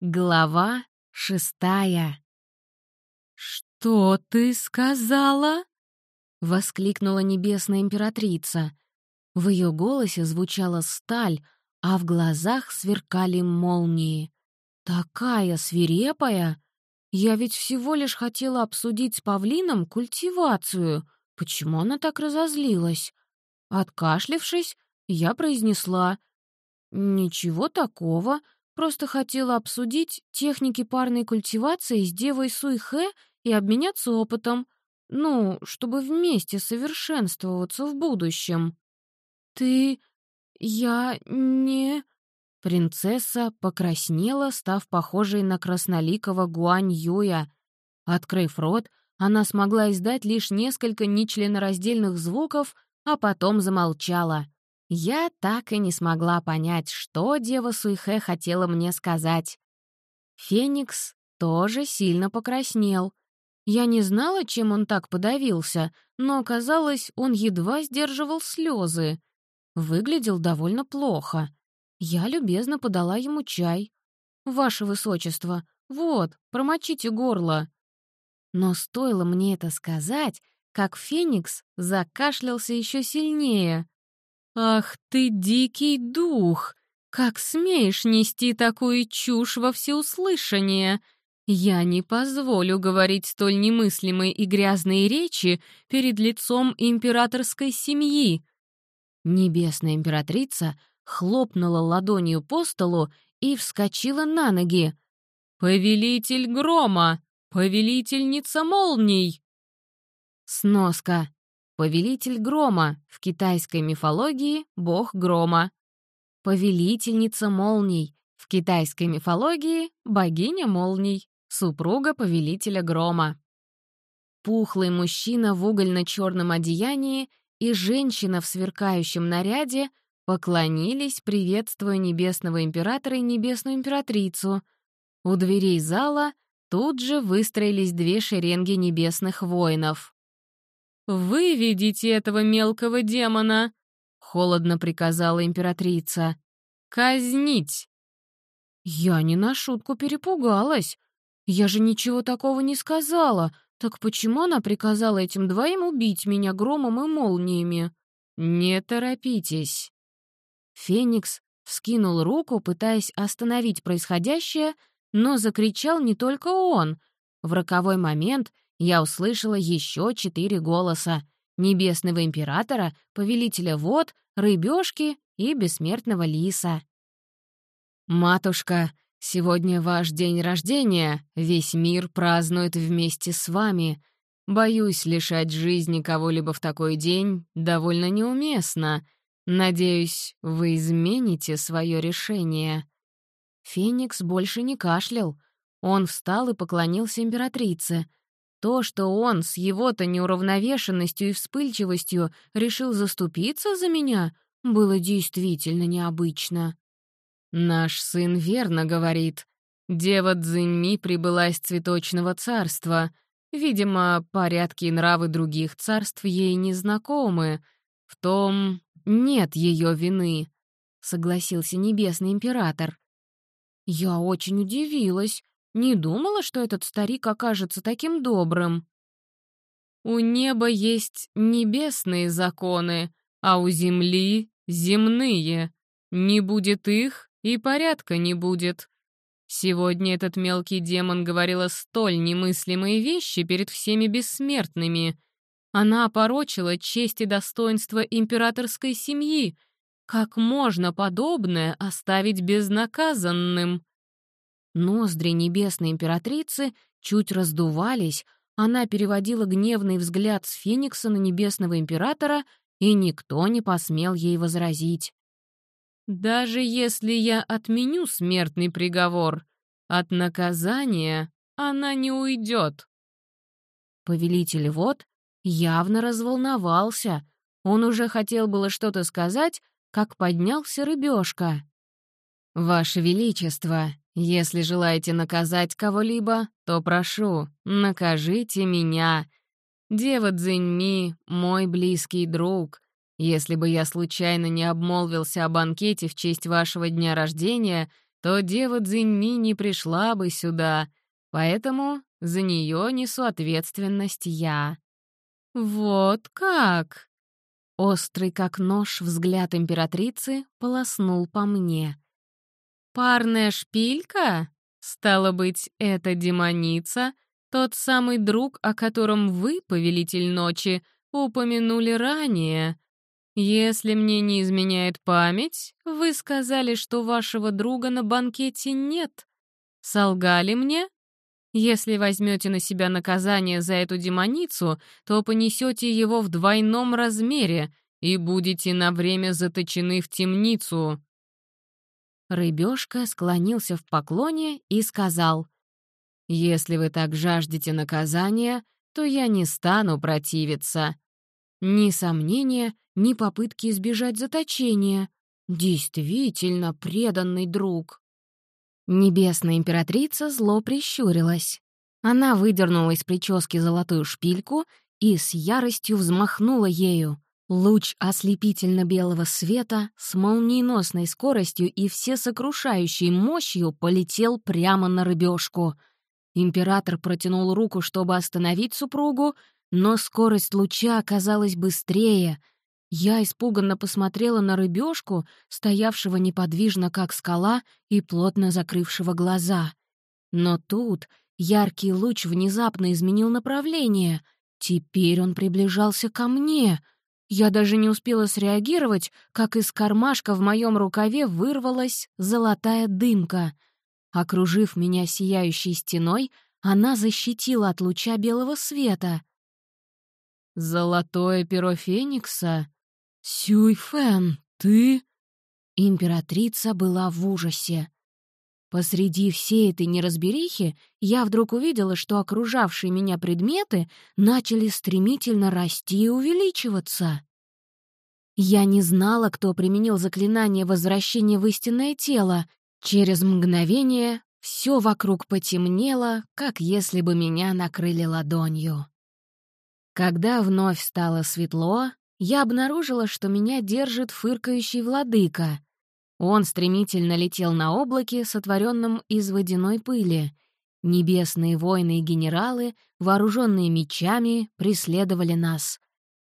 Глава шестая. «Что ты сказала?» — воскликнула небесная императрица. В ее голосе звучала сталь, а в глазах сверкали молнии. «Такая свирепая! Я ведь всего лишь хотела обсудить с павлином культивацию. Почему она так разозлилась?» Откашлившись, я произнесла. «Ничего такого, Просто хотела обсудить техники парной культивации с девой Суйхэ и обменяться опытом. Ну, чтобы вместе совершенствоваться в будущем. Ты... я не... Принцесса покраснела, став похожей на красноликого Гуань Юя. Открыв рот, она смогла издать лишь несколько нечленораздельных звуков, а потом замолчала. Я так и не смогла понять, что дева Суйхэ хотела мне сказать. Феникс тоже сильно покраснел. Я не знала, чем он так подавился, но, казалось, он едва сдерживал слезы. Выглядел довольно плохо. Я любезно подала ему чай. «Ваше высочество, вот, промочите горло». Но стоило мне это сказать, как Феникс закашлялся еще сильнее. «Ах ты, дикий дух! Как смеешь нести такую чушь во всеуслышание? Я не позволю говорить столь немыслимые и грязные речи перед лицом императорской семьи!» Небесная императрица хлопнула ладонью по столу и вскочила на ноги. «Повелитель грома! Повелительница молний!» Сноска. Повелитель грома, в китайской мифологии — бог грома. Повелительница молний, в китайской мифологии — богиня молний, супруга повелителя грома. Пухлый мужчина в угольно-черном одеянии и женщина в сверкающем наряде поклонились, приветствуя небесного императора и небесную императрицу. У дверей зала тут же выстроились две шеренги небесных воинов. «Выведите этого мелкого демона!» — холодно приказала императрица. «Казнить!» Я не на шутку перепугалась. Я же ничего такого не сказала. Так почему она приказала этим двоим убить меня громом и молниями? Не торопитесь. Феникс вскинул руку, пытаясь остановить происходящее, но закричал не только он. В роковой момент я услышала еще четыре голоса — Небесного Императора, Повелителя Вод, Рыбешки и Бессмертного Лиса. «Матушка, сегодня ваш день рождения, весь мир празднует вместе с вами. Боюсь, лишать жизни кого-либо в такой день довольно неуместно. Надеюсь, вы измените свое решение». Феникс больше не кашлял. Он встал и поклонился императрице — то, что он с его-то неуравновешенностью и вспыльчивостью решил заступиться за меня, было действительно необычно. «Наш сын верно говорит. Дева Цзиньми прибыла из цветочного царства. Видимо, порядки и нравы других царств ей не знакомы. В том нет ее вины», — согласился Небесный Император. Я очень удивилась, не думала, что этот старик окажется таким добрым. У неба есть небесные законы, а у земли — земные. Не будет их, и порядка не будет. Сегодня этот мелкий демон говорила столь немыслимые вещи перед всеми бессмертными. Она опорочила честь и достоинство императорской семьи. Как можно подобное оставить безнаказанным? Ноздри небесной императрицы чуть раздувались, она переводила гневный взгляд с Феникса на небесного императора, и никто не посмел ей возразить. «Даже если я отменю смертный приговор, от наказания она не уйдет». Повелитель вот явно разволновался. Он уже хотел было что-то сказать, как поднялся рыбешка. «Ваше Величество, если желаете наказать кого-либо, то прошу, накажите меня. Дева Цзиньми — мой близкий друг. Если бы я случайно не обмолвился о банкете в честь вашего дня рождения, то дева Цзиньми не пришла бы сюда, поэтому за нее несу ответственность я». «Вот как!» Острый как нож взгляд императрицы полоснул по мне. «Парная шпилька? Стало быть, эта демоница — тот самый друг, о котором вы, повелитель ночи, упомянули ранее. Если мне не изменяет память, вы сказали, что вашего друга на банкете нет. Солгали мне?» Если возьмете на себя наказание за эту демоницу, то понесете его в двойном размере и будете на время заточены в темницу». Рыбешка склонился в поклоне и сказал, «Если вы так жаждете наказания, то я не стану противиться. Ни сомнения, ни попытки избежать заточения. Действительно преданный друг». Небесная императрица зло прищурилась. Она выдернула из прически золотую шпильку и с яростью взмахнула ею. Луч ослепительно-белого света с молниеносной скоростью и всесокрушающей мощью полетел прямо на рыбешку. Император протянул руку, чтобы остановить супругу, но скорость луча оказалась быстрее — я испуганно посмотрела на рыбешку, стоявшего неподвижно, как скала, и плотно закрывшего глаза. Но тут яркий луч внезапно изменил направление. Теперь он приближался ко мне. Я даже не успела среагировать, как из кармашка в моем рукаве вырвалась золотая дымка. Окружив меня сияющей стеной, она защитила от луча белого света. «Золотое перо Феникса?» «Сюйфэн, ты...» Императрица была в ужасе. Посреди всей этой неразберихи я вдруг увидела, что окружавшие меня предметы начали стремительно расти и увеличиваться. Я не знала, кто применил заклинание возвращения в истинное тело. Через мгновение все вокруг потемнело, как если бы меня накрыли ладонью. Когда вновь стало светло, я обнаружила, что меня держит фыркающий владыка. Он стремительно летел на облаке, сотворенном из водяной пыли. Небесные воины и генералы, вооруженные мечами, преследовали нас.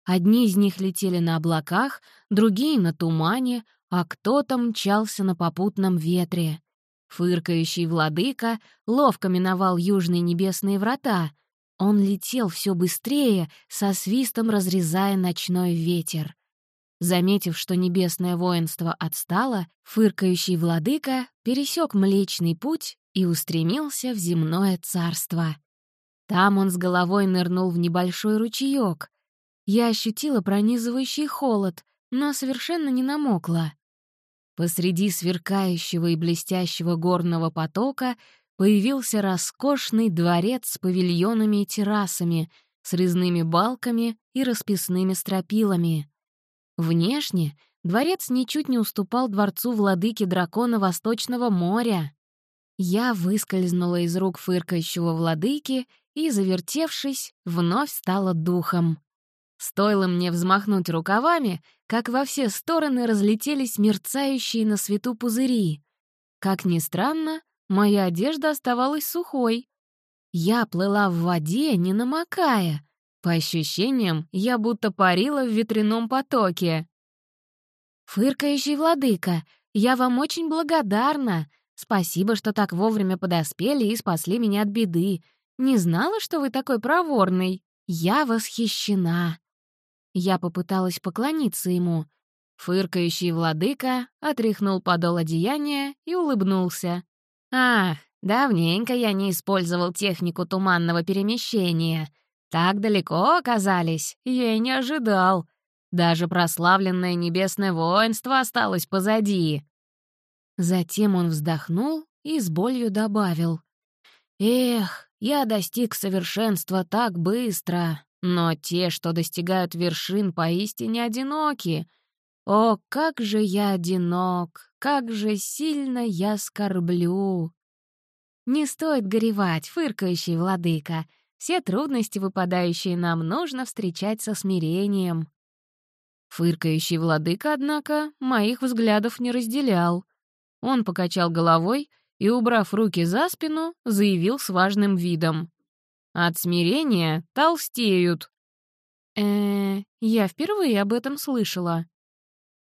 Одни из них летели на облаках, другие — на тумане, а кто-то мчался на попутном ветре. Фыркающий владыка ловко миновал южные небесные врата — он летел все быстрее, со свистом разрезая ночной ветер. Заметив, что небесное воинство отстало, фыркающий владыка пересек Млечный Путь и устремился в земное царство. Там он с головой нырнул в небольшой ручеек. Я ощутила пронизывающий холод, но совершенно не намокла. Посреди сверкающего и блестящего горного потока появился роскошный дворец с павильонами и террасами, с резными балками и расписными стропилами. Внешне дворец ничуть не уступал дворцу владыки дракона Восточного моря. Я выскользнула из рук фыркающего владыки и, завертевшись, вновь стала духом. Стоило мне взмахнуть рукавами, как во все стороны разлетелись мерцающие на свету пузыри. Как ни странно, Моя одежда оставалась сухой. Я плыла в воде, не намокая. По ощущениям, я будто парила в ветряном потоке. «Фыркающий владыка, я вам очень благодарна. Спасибо, что так вовремя подоспели и спасли меня от беды. Не знала, что вы такой проворный. Я восхищена». Я попыталась поклониться ему. Фыркающий владыка отряхнул подол одеяния и улыбнулся. «Ах, давненько я не использовал технику туманного перемещения. Так далеко оказались, я и не ожидал. Даже прославленное небесное воинство осталось позади». Затем он вздохнул и с болью добавил. «Эх, я достиг совершенства так быстро, но те, что достигают вершин, поистине одиноки. О, как же я одинок, как же сильно я скорблю. Не стоит горевать, фыркающий владыка. Все трудности, выпадающие нам, нужно встречать со смирением. Фыркающий владыка, однако, моих взглядов не разделял. Он покачал головой и, убрав руки за спину, заявил с важным видом. «От смирения толстеют». э я впервые об этом слышала.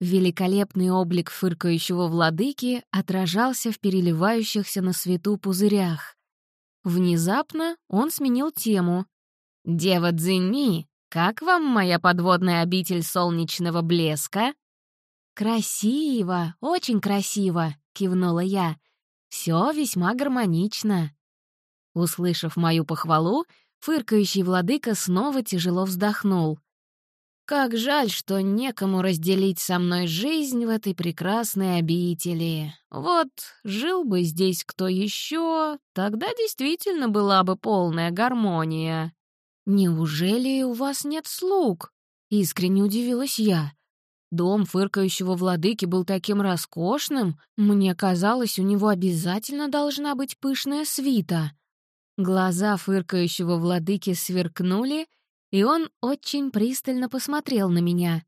Великолепный облик фыркающего владыки отражался в переливающихся на свету пузырях. Внезапно он сменил тему. «Дева Цзиньми, как вам моя подводная обитель солнечного блеска?» «Красиво, очень красиво», — кивнула я. «Все весьма гармонично». Услышав мою похвалу, фыркающий владыка снова тяжело вздохнул. Как жаль, что некому разделить со мной жизнь в этой прекрасной обители. Вот жил бы здесь кто еще, тогда действительно была бы полная гармония. Неужели у вас нет слуг? Искренне удивилась я. Дом фыркающего владыки был таким роскошным, мне казалось, у него обязательно должна быть пышная свита. Глаза фыркающего владыки сверкнули — и он очень пристально посмотрел на меня.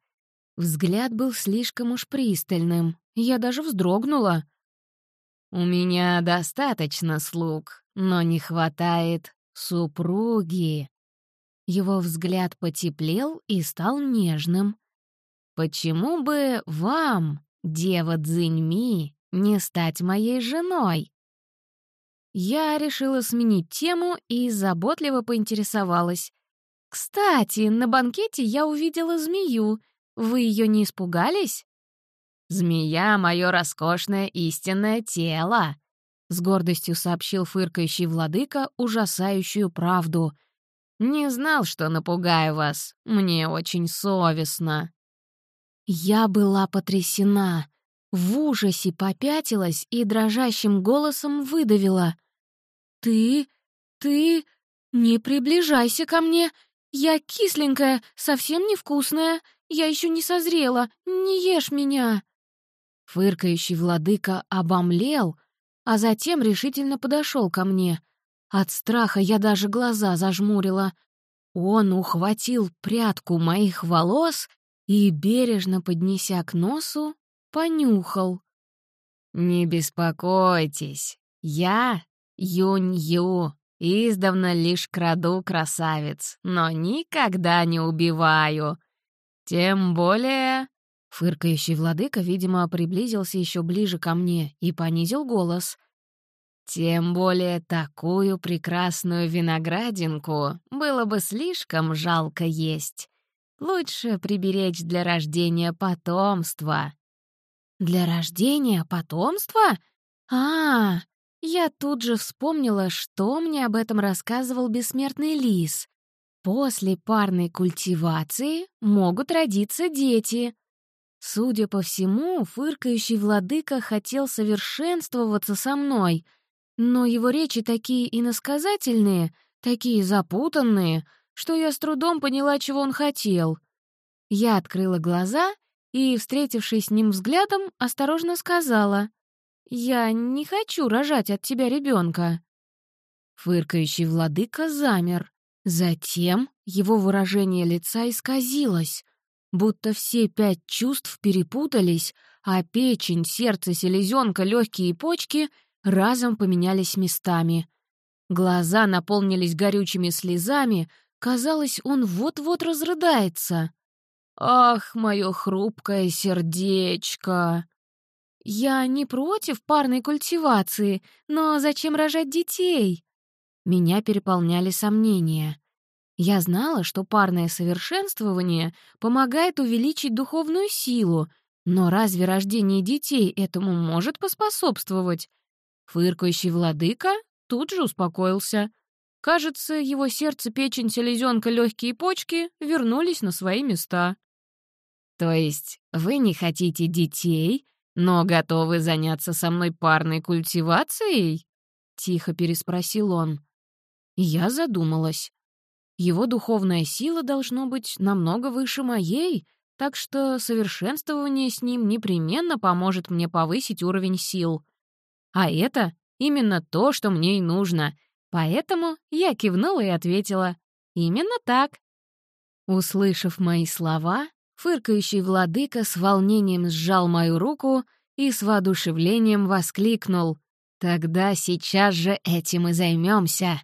Взгляд был слишком уж пристальным, я даже вздрогнула. «У меня достаточно слуг, но не хватает супруги». Его взгляд потеплел и стал нежным. «Почему бы вам, дева Цзиньми, не стать моей женой?» Я решила сменить тему и заботливо поинтересовалась. «Кстати, на банкете я увидела змею. Вы ее не испугались?» «Змея — мое роскошное истинное тело», — с гордостью сообщил фыркающий владыка ужасающую правду. «Не знал, что напугаю вас. Мне очень совестно». Я была потрясена. В ужасе попятилась и дрожащим голосом выдавила. «Ты... ты... не приближайся ко мне! «Я кисленькая, совсем невкусная. Я еще не созрела. Не ешь меня!» Фыркающий владыка обомлел, а затем решительно подошел ко мне. От страха я даже глаза зажмурила. Он ухватил прядку моих волос и, бережно поднеся к носу, понюхал. «Не беспокойтесь, я Юнь-Ю, Издавна лишь краду красавец, но никогда не убиваю. Тем более...» Фыркающий владыка, видимо, приблизился еще ближе ко мне и понизил голос. «Тем более такую прекрасную виноградинку было бы слишком жалко есть. Лучше приберечь для рождения потомства». «Для рождения потомства? А, я тут же вспомнила, что мне об этом рассказывал бессмертный лис. После парной культивации могут родиться дети. Судя по всему, фыркающий владыка хотел совершенствоваться со мной, но его речи такие иносказательные, такие запутанные, что я с трудом поняла, чего он хотел. Я открыла глаза и, встретившись с ним взглядом, осторожно сказала — «Я не хочу рожать от тебя ребенка. Фыркающий владыка замер. Затем его выражение лица исказилось, будто все пять чувств перепутались, а печень, сердце, селезенка, легкие и почки разом поменялись местами. Глаза наполнились горючими слезами, казалось, он вот-вот разрыдается. «Ах, мое хрупкое сердечко!» «Я не против парной культивации, но зачем рожать детей?» Меня переполняли сомнения. Я знала, что парное совершенствование помогает увеличить духовную силу, но разве рождение детей этому может поспособствовать? Фыркающий владыка тут же успокоился. Кажется, его сердце, печень, селезенка, легкие почки вернулись на свои места. «То есть вы не хотите детей, «Но готовы заняться со мной парной культивацией?» — тихо переспросил он. Я задумалась. Его духовная сила должно быть намного выше моей, так что совершенствование с ним непременно поможет мне повысить уровень сил. А это именно то, что мне и нужно. Поэтому я кивнула и ответила «Именно так». Услышав мои слова, Фыркающий владыка с волнением сжал мою руку и с воодушевлением воскликнул. «Тогда сейчас же этим и займемся.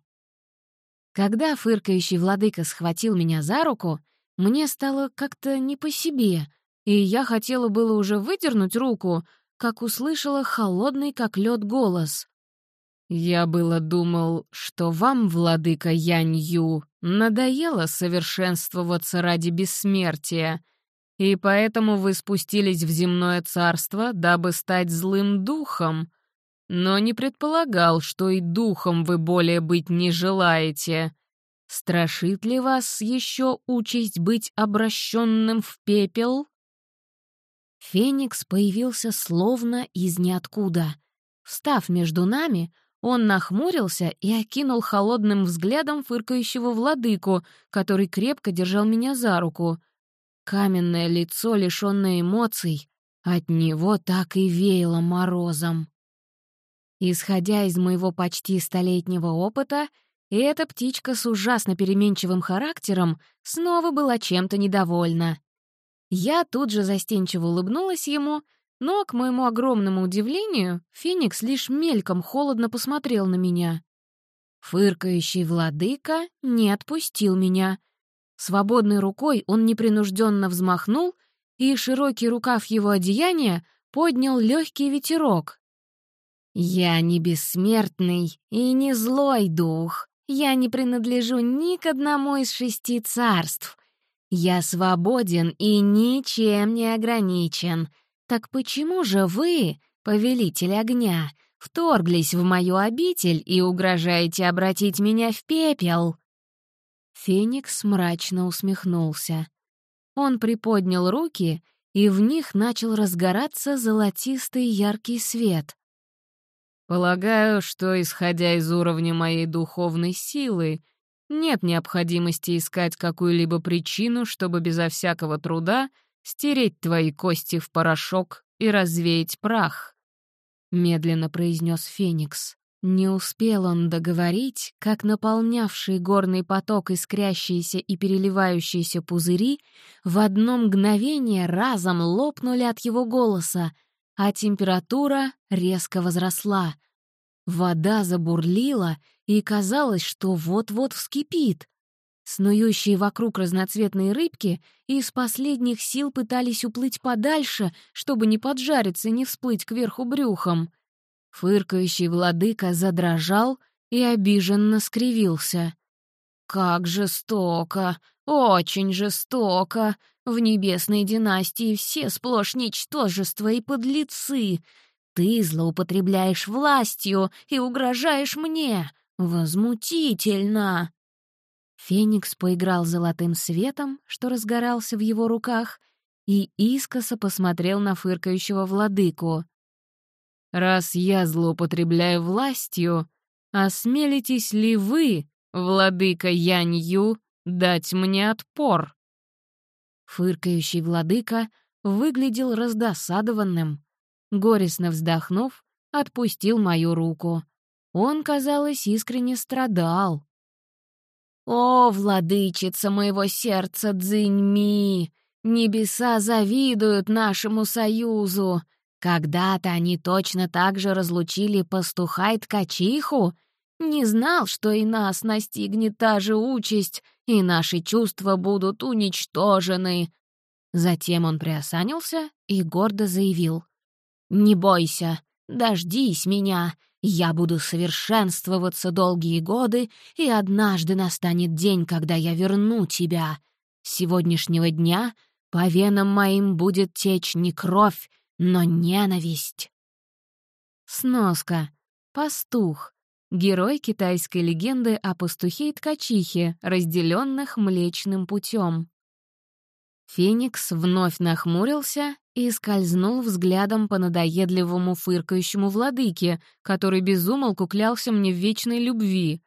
Когда фыркающий владыка схватил меня за руку, мне стало как-то не по себе, и я хотела было уже выдернуть руку, как услышала холодный, как лед голос. «Я было думал, что вам, владыка Янью, надоело совершенствоваться ради бессмертия, и поэтому вы спустились в земное царство, дабы стать злым духом, но не предполагал, что и духом вы более быть не желаете. Страшит ли вас еще участь быть обращенным в пепел?» Феникс появился словно из ниоткуда. Встав между нами, он нахмурился и окинул холодным взглядом фыркающего владыку, который крепко держал меня за руку. Каменное лицо, лишённое эмоций, от него так и веяло морозом. Исходя из моего почти столетнего опыта, эта птичка с ужасно переменчивым характером снова была чем-то недовольна. Я тут же застенчиво улыбнулась ему — но, к моему огромному удивлению, Феникс лишь мельком холодно посмотрел на меня. Фыркающий владыка не отпустил меня. Свободной рукой он непринужденно взмахнул, и широкий рукав его одеяния поднял легкий ветерок. «Я не бессмертный и не злой дух. Я не принадлежу ни к одному из шести царств. Я свободен и ничем не ограничен. «Так почему же вы, повелитель огня, вторглись в мою обитель и угрожаете обратить меня в пепел?» Феникс мрачно усмехнулся. Он приподнял руки, и в них начал разгораться золотистый яркий свет. «Полагаю, что, исходя из уровня моей духовной силы, нет необходимости искать какую-либо причину, чтобы безо всякого труда стереть твои кости в порошок и развеять прах», — медленно произнес Феникс. Не успел он договорить, как наполнявший горный поток искрящиеся и переливающиеся пузыри в одно мгновение разом лопнули от его голоса, а температура резко возросла. Вода забурлила, и казалось, что вот-вот вскипит. Снующие вокруг разноцветные рыбки из последних сил пытались уплыть подальше, чтобы не поджариться и не всплыть кверху брюхом. Фыркающий владыка задрожал и обиженно скривился. «Как жестоко! Очень жестоко! В небесной династии все сплошь ничтожества и подлецы! Ты злоупотребляешь властью и угрожаешь мне! Возмутительно!» Феникс поиграл золотым светом, что разгорался в его руках, и искоса посмотрел на фыркающего владыку. «Раз я злоупотребляю властью, осмелитесь ли вы, владыка Янью, дать мне отпор?» Фыркающий владыка выглядел раздосадованным. Горестно вздохнув, отпустил мою руку. Он, казалось, искренне страдал. «О, владычица моего сердца Цзиньми! Небеса завидуют нашему союзу! Когда-то они точно так же разлучили пастуха и ткачиху. Не знал, что и нас настигнет та же участь, и наши чувства будут уничтожены». Затем он приосанился и гордо заявил. «Не бойся, дождись меня, я буду совершенствоваться долгие годы, и однажды настанет день, когда я верну тебя. С сегодняшнего дня по венам моим будет течь не кровь, но ненависть. Сноска. Пастух. Герой китайской легенды о пастухе и ткачихе, разделенных Млечным путем. Феникс вновь нахмурился и скользнул взглядом по надоедливому фыркающему владыке, который безумолку клялся мне в вечной любви.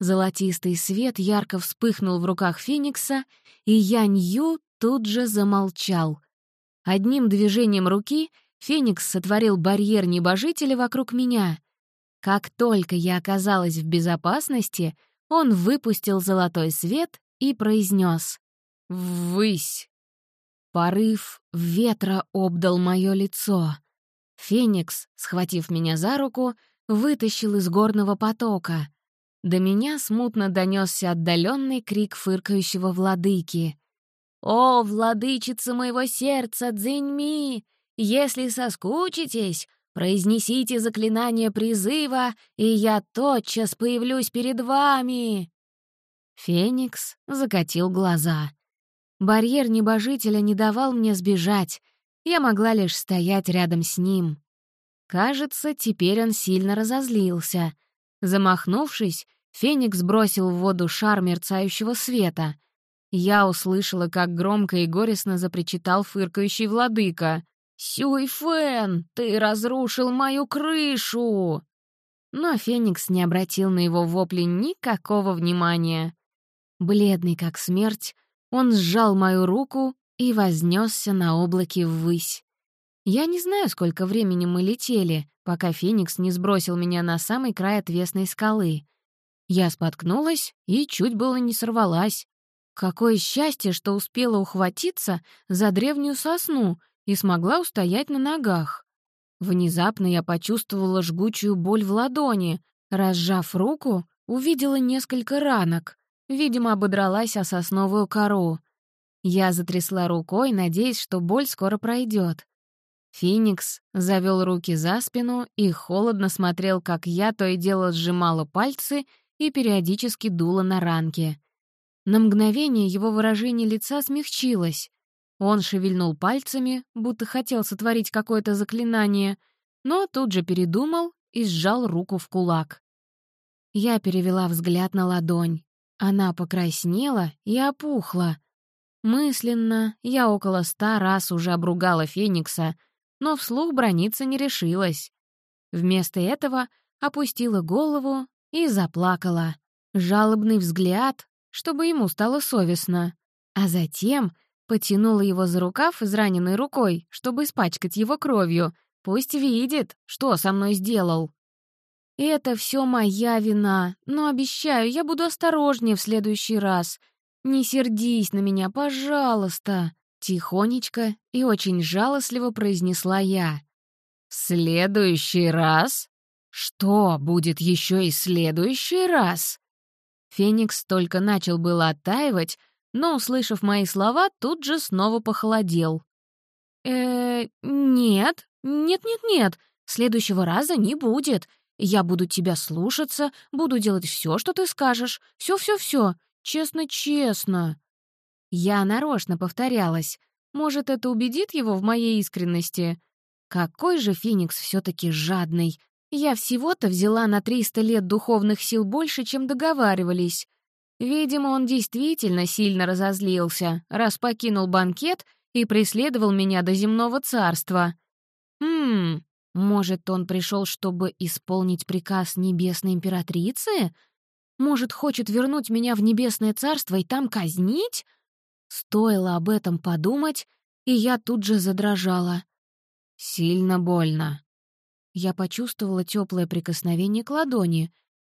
Золотистый свет ярко вспыхнул в руках Феникса, и Янь-Ю тут же замолчал. Одним движением руки Феникс сотворил барьер небожителя вокруг меня. Как только я оказалась в безопасности, он выпустил золотой свет и произнес «Ввысь!» Порыв ветра обдал мое лицо. Феникс, схватив меня за руку, вытащил из горного потока. До меня смутно донесся отдаленный крик фыркающего владыки. «О, владычица моего сердца, Дзиньми! Если соскучитесь, произнесите заклинание призыва, и я тотчас появлюсь перед вами!» Феникс закатил глаза. Барьер небожителя не давал мне сбежать, я могла лишь стоять рядом с ним. Кажется, теперь он сильно разозлился. Замахнувшись, Феникс бросил в воду шар мерцающего света. Я услышала, как громко и горестно запричитал фыркающий владыка. «Сюйфен, ты разрушил мою крышу!» Но Феникс не обратил на его вопли никакого внимания. Бледный как смерть, он сжал мою руку и вознесся на облаке ввысь. Я не знаю, сколько времени мы летели, пока Феникс не сбросил меня на самый край отвесной скалы. Я споткнулась и чуть было не сорвалась. Какое счастье, что успела ухватиться за древнюю сосну и смогла устоять на ногах. Внезапно я почувствовала жгучую боль в ладони. Разжав руку, увидела несколько ранок. Видимо, ободралась о сосновую кору. Я затрясла рукой, надеясь, что боль скоро пройдет. Феникс завел руки за спину и холодно смотрел, как я то и дело сжимала пальцы и периодически дула на ранки. На мгновение его выражение лица смягчилось. Он шевельнул пальцами, будто хотел сотворить какое-то заклинание, но тут же передумал и сжал руку в кулак. Я перевела взгляд на ладонь. Она покраснела и опухла. Мысленно я около ста раз уже обругала Феникса, но вслух брониться не решилась. Вместо этого опустила голову и заплакала. Жалобный взгляд, чтобы ему стало совестно. А затем потянула его за рукав израненной рукой, чтобы испачкать его кровью. Пусть видит, что со мной сделал. «Это все моя вина, но обещаю, я буду осторожнее в следующий раз. Не сердись на меня, пожалуйста!» Тихонечко и очень жалостливо произнесла я. «В следующий раз? Что, будет еще и следующий раз?» Феникс только начал было оттаивать, но, услышав мои слова, тут же снова похолодел. э нет, нет-нет-нет, следующего раза не будет. Я буду тебя слушаться, буду делать все, что ты скажешь. Все-все-все. Честно-честно». Я нарочно повторялась. Может, это убедит его в моей искренности? Какой же Феникс все таки жадный. Я всего-то взяла на 300 лет духовных сил больше, чем договаривались. Видимо, он действительно сильно разозлился, раз покинул банкет и преследовал меня до земного царства. Хм, может, он пришел, чтобы исполнить приказ небесной императрицы? Может, хочет вернуть меня в небесное царство и там казнить? Стоило об этом подумать, и я тут же задрожала. Сильно больно. Я почувствовала теплое прикосновение к ладони.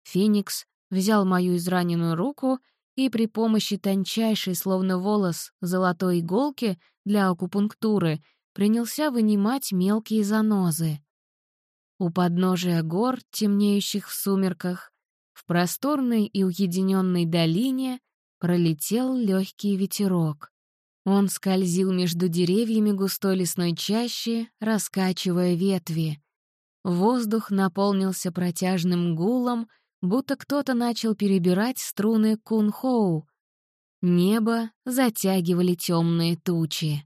Феникс взял мою израненную руку и при помощи тончайшей, словно волос, золотой иголки для акупунктуры принялся вынимать мелкие занозы. У подножия гор, темнеющих в сумерках, в просторной и уединенной долине пролетел легкий ветерок. Он скользил между деревьями густой лесной чащи, раскачивая ветви. Воздух наполнился протяжным гулом, будто кто-то начал перебирать струны кунхоу. Небо затягивали темные тучи.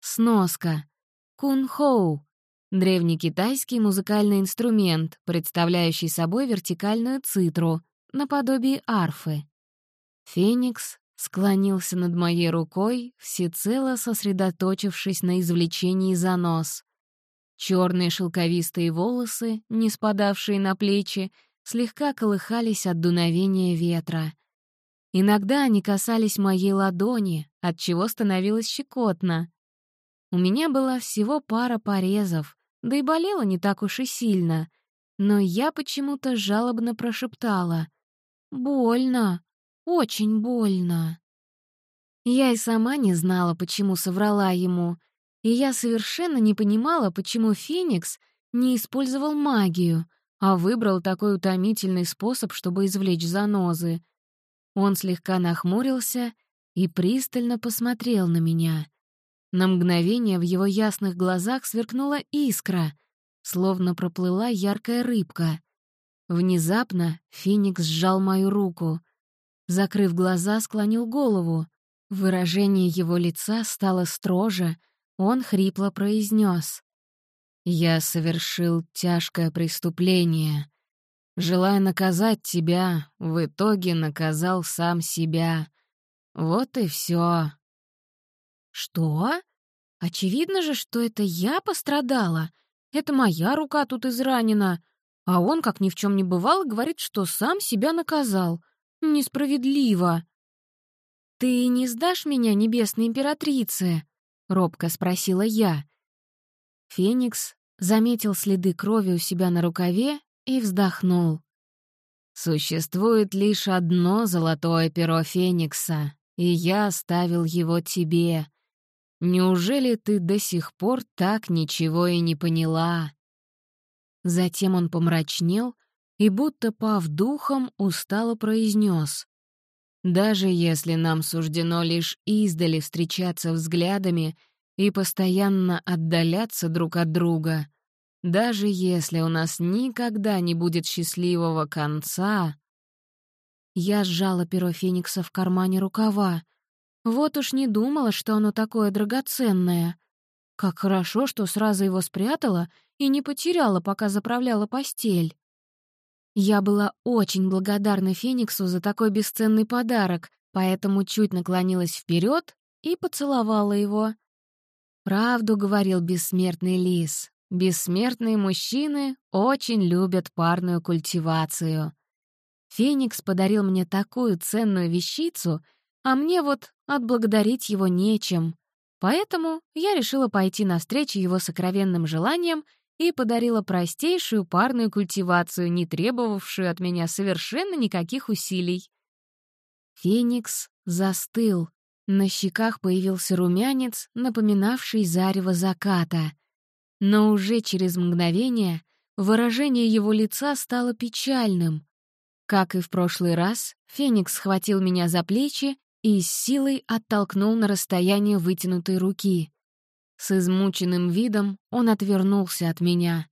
Сноска. Кунхоу Древнекитайский музыкальный инструмент, представляющий собой вертикальную цитру, наподобие арфы. Феникс склонился над моей рукой, всецело сосредоточившись на извлечении занос. Черные шелковистые волосы, не спадавшие на плечи, слегка колыхались от дуновения ветра. Иногда они касались моей ладони, от чего становилось щекотно. У меня была всего пара порезов, да и болело не так уж и сильно. Но я почему-то жалобно прошептала. «Больно, очень больно». Я и сама не знала, почему соврала ему. И я совершенно не понимала, почему Феникс не использовал магию, а выбрал такой утомительный способ, чтобы извлечь занозы. Он слегка нахмурился и пристально посмотрел на меня. На мгновение в его ясных глазах сверкнула искра, словно проплыла яркая рыбка. Внезапно Феникс сжал мою руку. Закрыв глаза, склонил голову. Выражение его лица стало строже, он хрипло произнес: «Я совершил тяжкое преступление. Желая наказать тебя, в итоге наказал сам себя. Вот и все. «Что? Очевидно же, что это я пострадала. Это моя рука тут изранена. А он, как ни в чем не бывало, говорит, что сам себя наказал. Несправедливо». «Ты не сдашь меня, небесной императрице?» — робко спросила я. Феникс заметил следы крови у себя на рукаве и вздохнул. «Существует лишь одно золотое перо Феникса, и я оставил его тебе. Неужели ты до сих пор так ничего и не поняла?» Затем он помрачнел и, будто пав духом, устало произнес. «Даже если нам суждено лишь издали встречаться взглядами и постоянно отдаляться друг от друга, даже если у нас никогда не будет счастливого конца...» Я сжала перо Феникса в кармане рукава, вот уж не думала, что оно такое драгоценное. Как хорошо, что сразу его спрятала и не потеряла, пока заправляла постель. Я была очень благодарна Фениксу за такой бесценный подарок, поэтому чуть наклонилась вперед и поцеловала его. Правду говорил бессмертный лис. Бессмертные мужчины очень любят парную культивацию. Феникс подарил мне такую ценную вещицу, а мне вот отблагодарить его нечем. Поэтому я решила пойти навстречу его сокровенным желаниям и подарила простейшую парную культивацию, не требовавшую от меня совершенно никаких усилий. Феникс застыл. На щеках появился румянец, напоминавший зарево заката. Но уже через мгновение выражение его лица стало печальным. Как и в прошлый раз, Феникс схватил меня за плечи и с силой оттолкнул на расстояние вытянутой руки. С измученным видом он отвернулся от меня.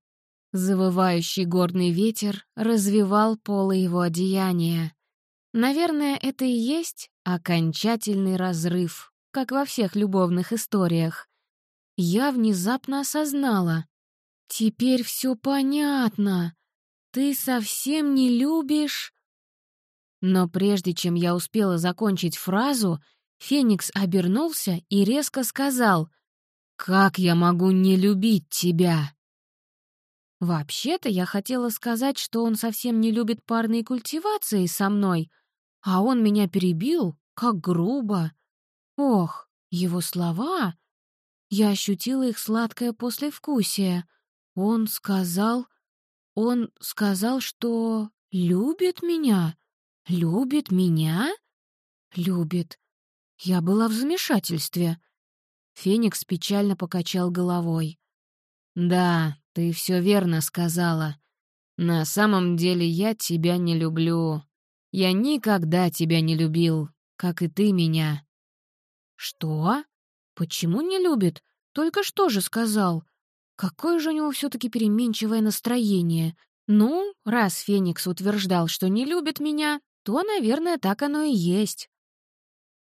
Завывающий горный ветер развивал полы его одеяния. Наверное, это и есть окончательный разрыв, как во всех любовных историях. Я внезапно осознала. «Теперь все понятно. Ты совсем не любишь...» Но прежде чем я успела закончить фразу, Феникс обернулся и резко сказал «Как я могу не любить тебя?» Вообще-то я хотела сказать, что он совсем не любит парные культивации со мной, а он меня перебил, как грубо. Ох, его слова! Я ощутила их сладкое послевкусие. Он сказал... Он сказал, что любит меня. Любит меня? Любит. Я была в замешательстве. Феникс печально покачал головой. «Да, ты все верно сказала. На самом деле я тебя не люблю. Я никогда тебя не любил, как и ты меня». «Что? Почему не любит? Только что же сказал? Какое же у него все таки переменчивое настроение. Ну, раз Феникс утверждал, что не любит меня, то, наверное, так оно и есть.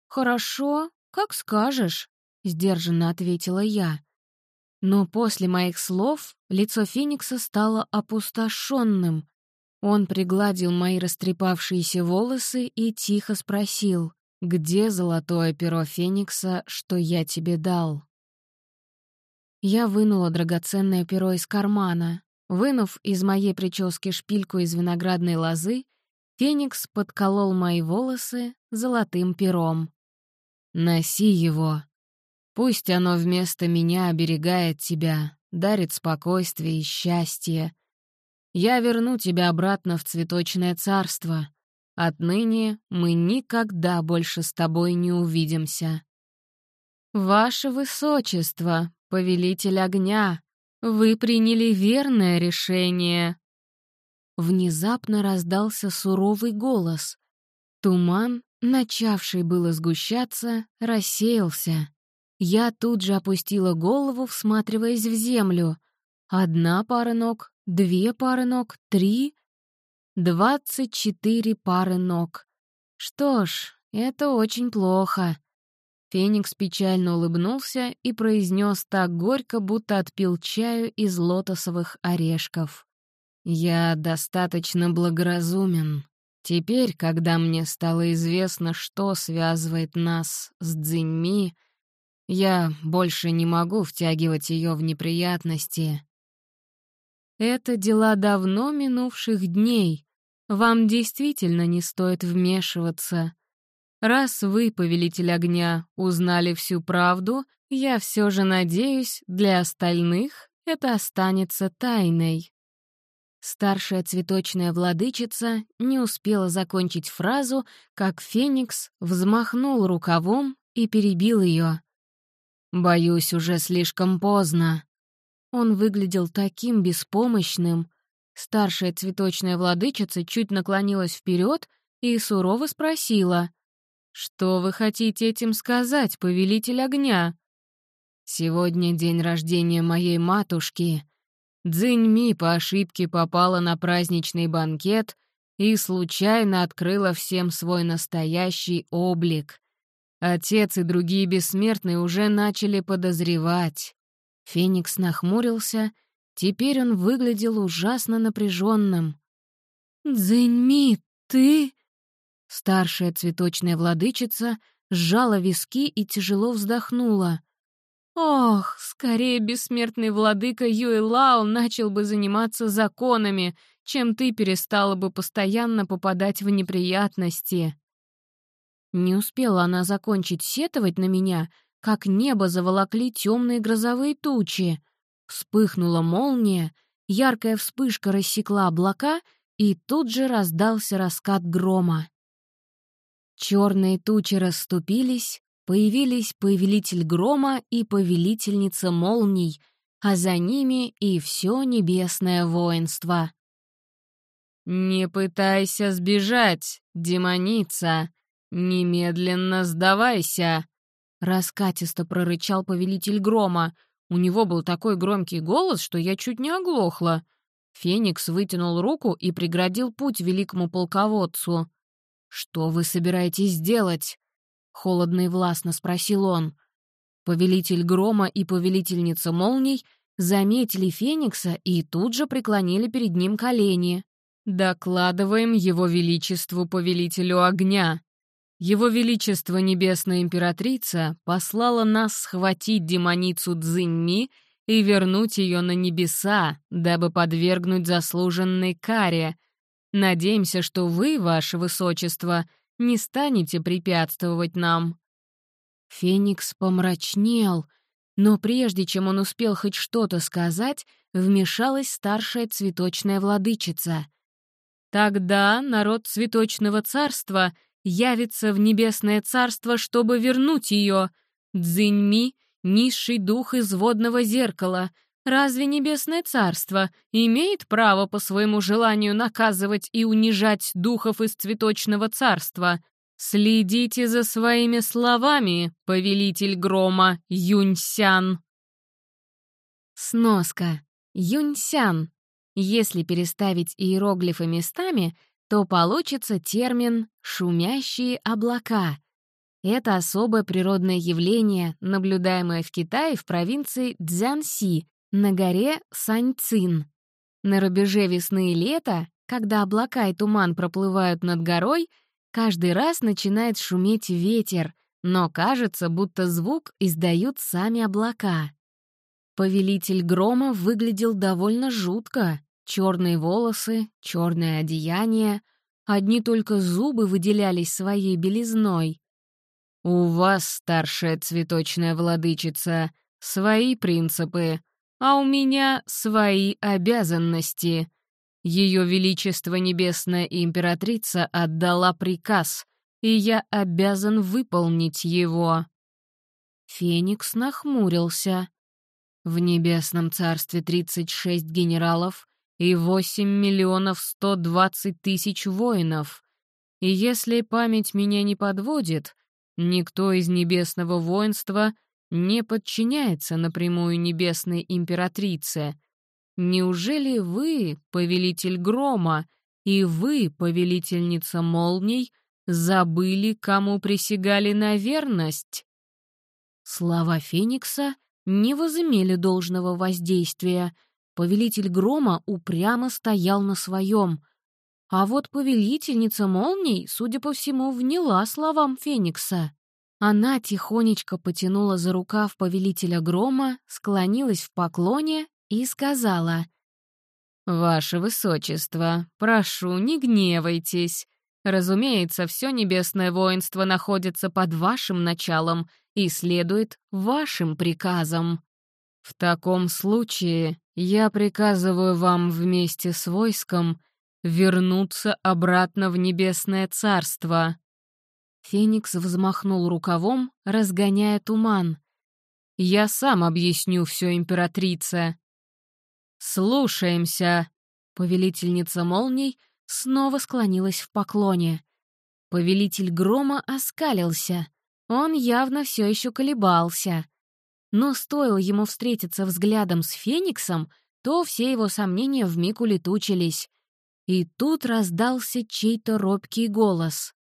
«Хорошо, как скажешь», — сдержанно ответила я. Но после моих слов лицо Феникса стало опустошенным. Он пригладил мои растрепавшиеся волосы и тихо спросил, «Где золотое перо Феникса, что я тебе дал?» Я вынула драгоценное перо из кармана. Вынув из моей прически шпильку из виноградной лозы, Феникс подколол мои волосы золотым пером. «Носи его. Пусть оно вместо меня оберегает тебя, дарит спокойствие и счастье. Я верну тебя обратно в цветочное царство. Отныне мы никогда больше с тобой не увидимся». «Ваше Высочество, повелитель огня, вы приняли верное решение». Внезапно раздался суровый голос. Туман, начавший было сгущаться, рассеялся. Я тут же опустила голову, всматриваясь в землю. Одна пара ног, две пары ног, три. Двадцать четыре пары ног. Что ж, это очень плохо. Феникс печально улыбнулся и произнес так горько, будто отпил чаю из лотосовых орешков. «Я достаточно благоразумен. Теперь, когда мне стало известно, что связывает нас с Цзиньми, я больше не могу втягивать ее в неприятности. Это дела давно минувших дней. Вам действительно не стоит вмешиваться. Раз вы, повелитель огня, узнали всю правду, я все же надеюсь, для остальных это останется тайной». Старшая цветочная владычица не успела закончить фразу, как Феникс взмахнул рукавом и перебил ее. «Боюсь, уже слишком поздно». Он выглядел таким беспомощным. Старшая цветочная владычица чуть наклонилась вперед и сурово спросила, «Что вы хотите этим сказать, повелитель огня?» «Сегодня день рождения моей матушки. Цзиньми по ошибке попала на праздничный банкет и случайно открыла всем свой настоящий облик. Отец и другие бессмертные уже начали подозревать. Феникс нахмурился, теперь он выглядел ужасно напряженным. «Цзиньми, ты...» Старшая цветочная владычица сжала виски и тяжело вздохнула. «Ох, скорее бессмертный владыка Юэлао начал бы заниматься законами, чем ты перестала бы постоянно попадать в неприятности». Не успела она закончить сетовать на меня, как небо заволокли темные грозовые тучи. Вспыхнула молния, яркая вспышка рассекла облака, и тут же раздался раскат грома. Черные тучи расступились, появились повелитель грома и повелительница молний, а за ними и все небесное воинство. «Не пытайся сбежать, демоница! Немедленно сдавайся!» Раскатисто прорычал повелитель грома. У него был такой громкий голос, что я чуть не оглохла. Феникс вытянул руку и преградил путь великому полководцу. «Что вы собираетесь делать?» — холодно и властно спросил он. Повелитель грома и повелительница молний заметили Феникса и тут же преклонили перед ним колени. «Докладываем его величеству повелителю огня. Его величество Небесная Императрица послала нас схватить демоницу Цзиньми и вернуть ее на небеса, дабы подвергнуть заслуженной каре, Надеемся, что вы, ваше высочество, не станете препятствовать нам». Феникс помрачнел, но прежде чем он успел хоть что-то сказать, вмешалась старшая цветочная владычица. «Тогда народ цветочного царства явится в небесное царство, чтобы вернуть ее. Дзиньми — низший дух из водного зеркала — Разве Небесное Царство имеет право по своему желанию наказывать и унижать духов из Цветочного Царства? Следите за своими словами, повелитель грома Юньсян. Сноска. Юньсян. Если переставить иероглифы местами, то получится термин «шумящие облака». Это особое природное явление, наблюдаемое в Китае в провинции Цзянси, на горе Саньцин. На рубеже весны и лета, когда облака и туман проплывают над горой, каждый раз начинает шуметь ветер, но кажется, будто звук издают сами облака. Повелитель грома выглядел довольно жутко. Черные волосы, черное одеяние, одни только зубы выделялись своей белизной. «У вас, старшая цветочная владычица, свои принципы», а у меня свои обязанности. Ее Величество Небесная Императрица отдала приказ, и я обязан выполнить его». Феникс нахмурился. В Небесном Царстве 36 генералов и 8 миллионов 120 тысяч воинов. И если память меня не подводит, никто из небесного воинства не подчиняется напрямую небесной императрице. Неужели вы, повелитель грома, и вы, повелительница молний, забыли, кому присягали на верность?» Слова Феникса не возымели должного воздействия. Повелитель грома упрямо стоял на своем. А вот повелительница молний, судя по всему, вняла словам Феникса. Она тихонечко потянула за рукав повелителя грома, склонилась в поклоне и сказала — «Ваше Высочество, прошу, не гневайтесь. Разумеется, все небесное воинство находится под вашим началом и следует вашим приказам. В таком случае я приказываю вам вместе с войском вернуться обратно в небесное царство». Феникс взмахнул рукавом, разгоняя туман. «Я сам объясню все императрице», «Слушаемся!» Повелительница молний снова склонилась в поклоне. Повелитель грома оскалился. Он явно все еще колебался. Но стоило ему встретиться взглядом с Фениксом, то все его сомнения вмиг улетучились. И тут раздался чей-то робкий голос.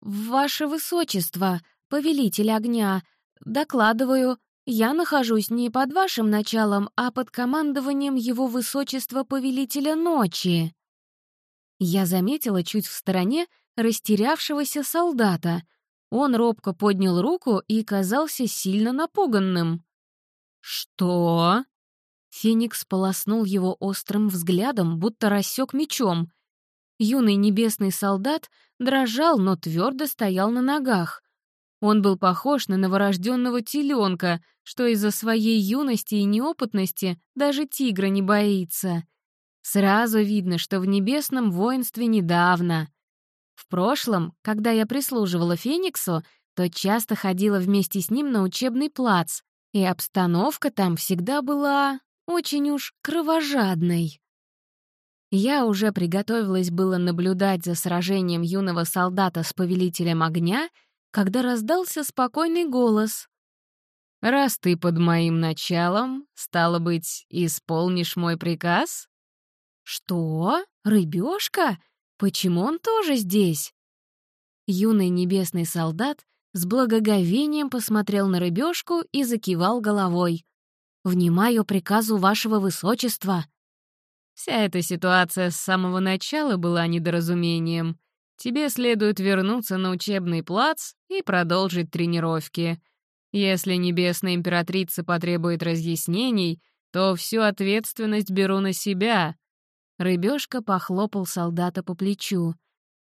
«Ваше Высочество, повелитель огня, докладываю, я нахожусь не под вашим началом, а под командованием его высочества Повелителя Ночи». Я заметила чуть в стороне растерявшегося солдата. Он робко поднял руку и казался сильно напуганным. «Что?» Феникс полоснул его острым взглядом, будто рассек мечом. Юный небесный солдат дрожал, но твердо стоял на ногах. Он был похож на новорожденного теленка, что из-за своей юности и неопытности даже тигра не боится. Сразу видно, что в небесном воинстве недавно. В прошлом, когда я прислуживала Фениксу, то часто ходила вместе с ним на учебный плац, и обстановка там всегда была очень уж кровожадной. Я уже приготовилась было наблюдать за сражением юного солдата с повелителем огня — когда раздался спокойный голос. «Раз ты под моим началом, стало быть, исполнишь мой приказ?» «Что? Рыбёшка? Почему он тоже здесь?» Юный небесный солдат с благоговением посмотрел на рыбёшку и закивал головой. «Внимаю приказу вашего высочества». Вся эта ситуация с самого начала была недоразумением. Тебе следует вернуться на учебный плац и продолжить тренировки. Если Небесная Императрица потребует разъяснений, то всю ответственность беру на себя». Рыбёшка похлопал солдата по плечу.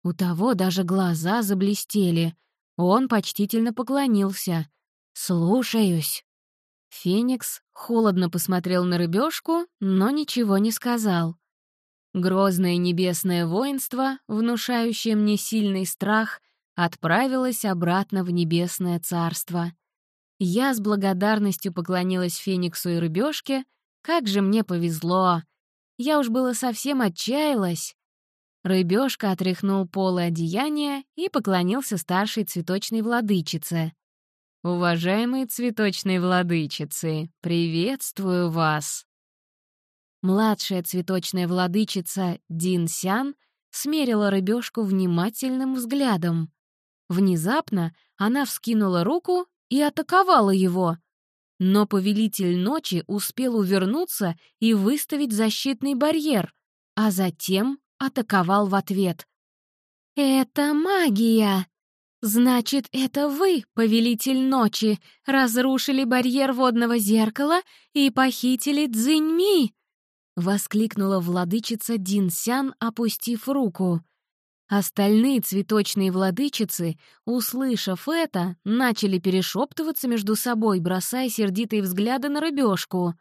У того даже глаза заблестели. Он почтительно поклонился. «Слушаюсь». Феникс холодно посмотрел на рыбёшку, но ничего не сказал. Грозное небесное воинство, внушающее мне сильный страх, отправилось обратно в небесное царство. Я с благодарностью поклонилась Фениксу и Рыбёшке. Как же мне повезло! Я уж было совсем отчаялась. Рыбёшка отряхнул полы одеяния и поклонился старшей цветочной владычице. «Уважаемые цветочные владычицы, приветствую вас!» Младшая цветочная владычица Дин Сян смерила рыбешку внимательным взглядом. Внезапно она вскинула руку и атаковала его. Но повелитель ночи успел увернуться и выставить защитный барьер, а затем атаковал в ответ. «Это магия!» «Значит, это вы, повелитель ночи, разрушили барьер водного зеркала и похитили Цзиньми!» — воскликнула владычица Динсян, опустив руку. Остальные цветочные владычицы, услышав это, начали перешептываться между собой, бросая сердитые взгляды на рыбешку.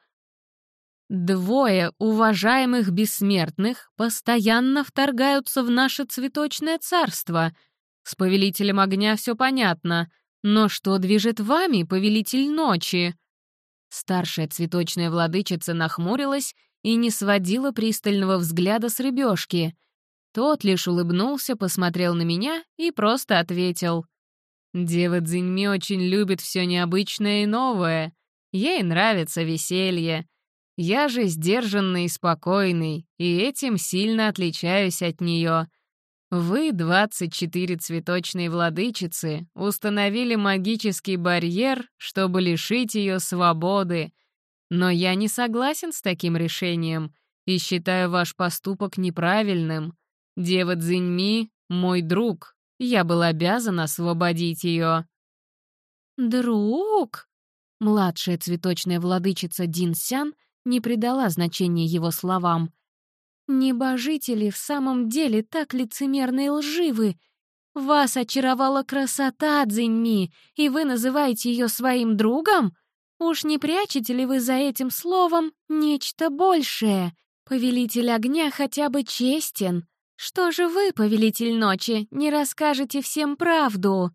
«Двое уважаемых бессмертных постоянно вторгаются в наше цветочное царство. С повелителем огня все понятно, но что движет вами, повелитель ночи?» Старшая цветочная владычица нахмурилась и не сводила пристального взгляда с рыбешки. Тот лишь улыбнулся, посмотрел на меня и просто ответил. «Дева Цзиньми очень любит все необычное и новое. Ей нравится веселье. Я же сдержанный и спокойный, и этим сильно отличаюсь от нее. Вы, 24 цветочные владычицы, установили магический барьер, чтобы лишить ее свободы. Но я не согласен с таким решением и считаю ваш поступок неправильным. Дева Цзиньми — мой друг. Я был обязан освободить ее. «Друг?» Младшая цветочная владычица Дин Сян не придала значения его словам — Небожители в самом деле так лицемерны и лживы. Вас очаровала красота Цзиньми, и вы называете ее своим другом? Уж не прячете ли вы за этим словом нечто большее? Повелитель огня хотя бы честен. Что же вы, повелитель ночи, не расскажете всем правду?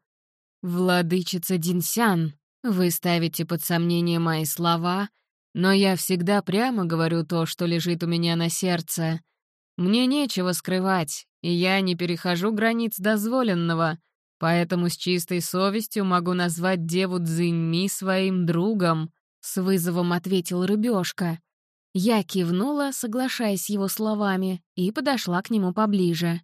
Владычица Динсян, вы ставите под сомнение мои слова — но я всегда прямо говорю то, что лежит у меня на сердце. Мне нечего скрывать, и я не перехожу границ дозволенного, поэтому с чистой совестью могу назвать деву Цзиньми своим другом», — с вызовом ответил рыбешка. Я кивнула, соглашаясь с его словами, и подошла к нему поближе.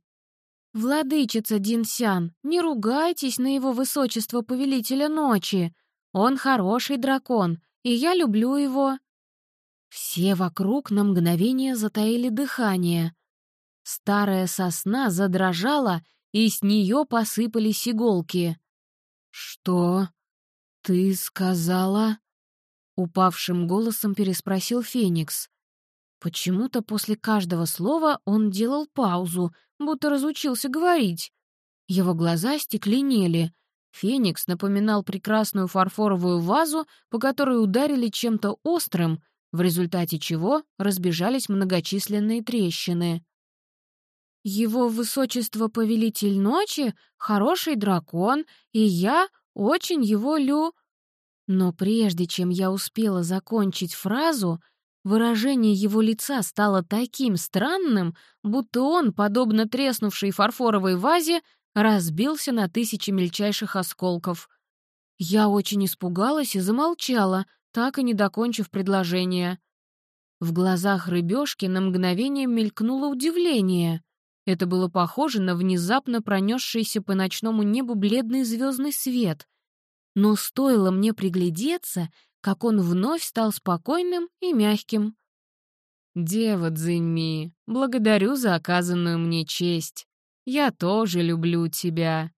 «Владычица Динсян, не ругайтесь на его высочество Повелителя Ночи. Он хороший дракон, и я люблю его». Все вокруг на мгновение затаили дыхание. Старая сосна задрожала, и с нее посыпались иголки. «Что ты сказала?» — упавшим голосом переспросил Феникс. Почему-то после каждого слова он делал паузу, будто разучился говорить. Его глаза стекленели, Феникс напоминал прекрасную фарфоровую вазу, по которой ударили чем-то острым, в результате чего разбежались многочисленные трещины. «Его высочество Повелитель Ночи — хороший дракон, и я очень его лю...» Но прежде чем я успела закончить фразу, выражение его лица стало таким странным, будто он, подобно треснувшей фарфоровой вазе, разбился на тысячи мельчайших осколков. Я очень испугалась и замолчала, так и не докончив предложение. В глазах рыбешки на мгновение мелькнуло удивление. Это было похоже на внезапно пронесшийся по ночному небу бледный звездный свет. Но стоило мне приглядеться, как он вновь стал спокойным и мягким. «Дева Цзиньми, благодарю за оказанную мне честь. Я тоже люблю тебя».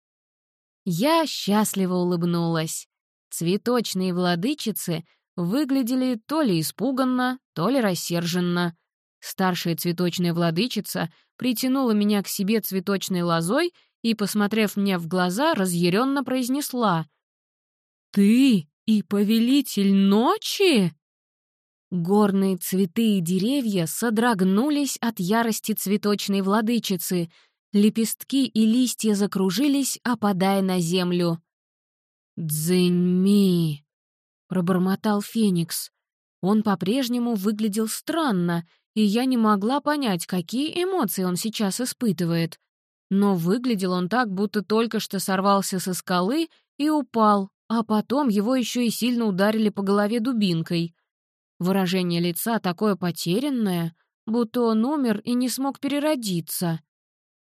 Я счастливо улыбнулась. Цветочные владычицы выглядели то ли испуганно, то ли рассерженно. Старшая цветочная владычица притянула меня к себе цветочной лозой и, посмотрев мне в глаза, разъяренно произнесла «Ты и повелитель ночи?» Горные цветы и деревья содрогнулись от ярости цветочной владычицы — Лепестки и листья закружились, опадая на землю. «Дзиньми!» — пробормотал Феникс. Он по-прежнему выглядел странно, и я не могла понять, какие эмоции он сейчас испытывает. Но выглядел он так, будто только что сорвался со скалы и упал, а потом его еще и сильно ударили по голове дубинкой. Выражение лица такое потерянное, будто он умер и не смог переродиться.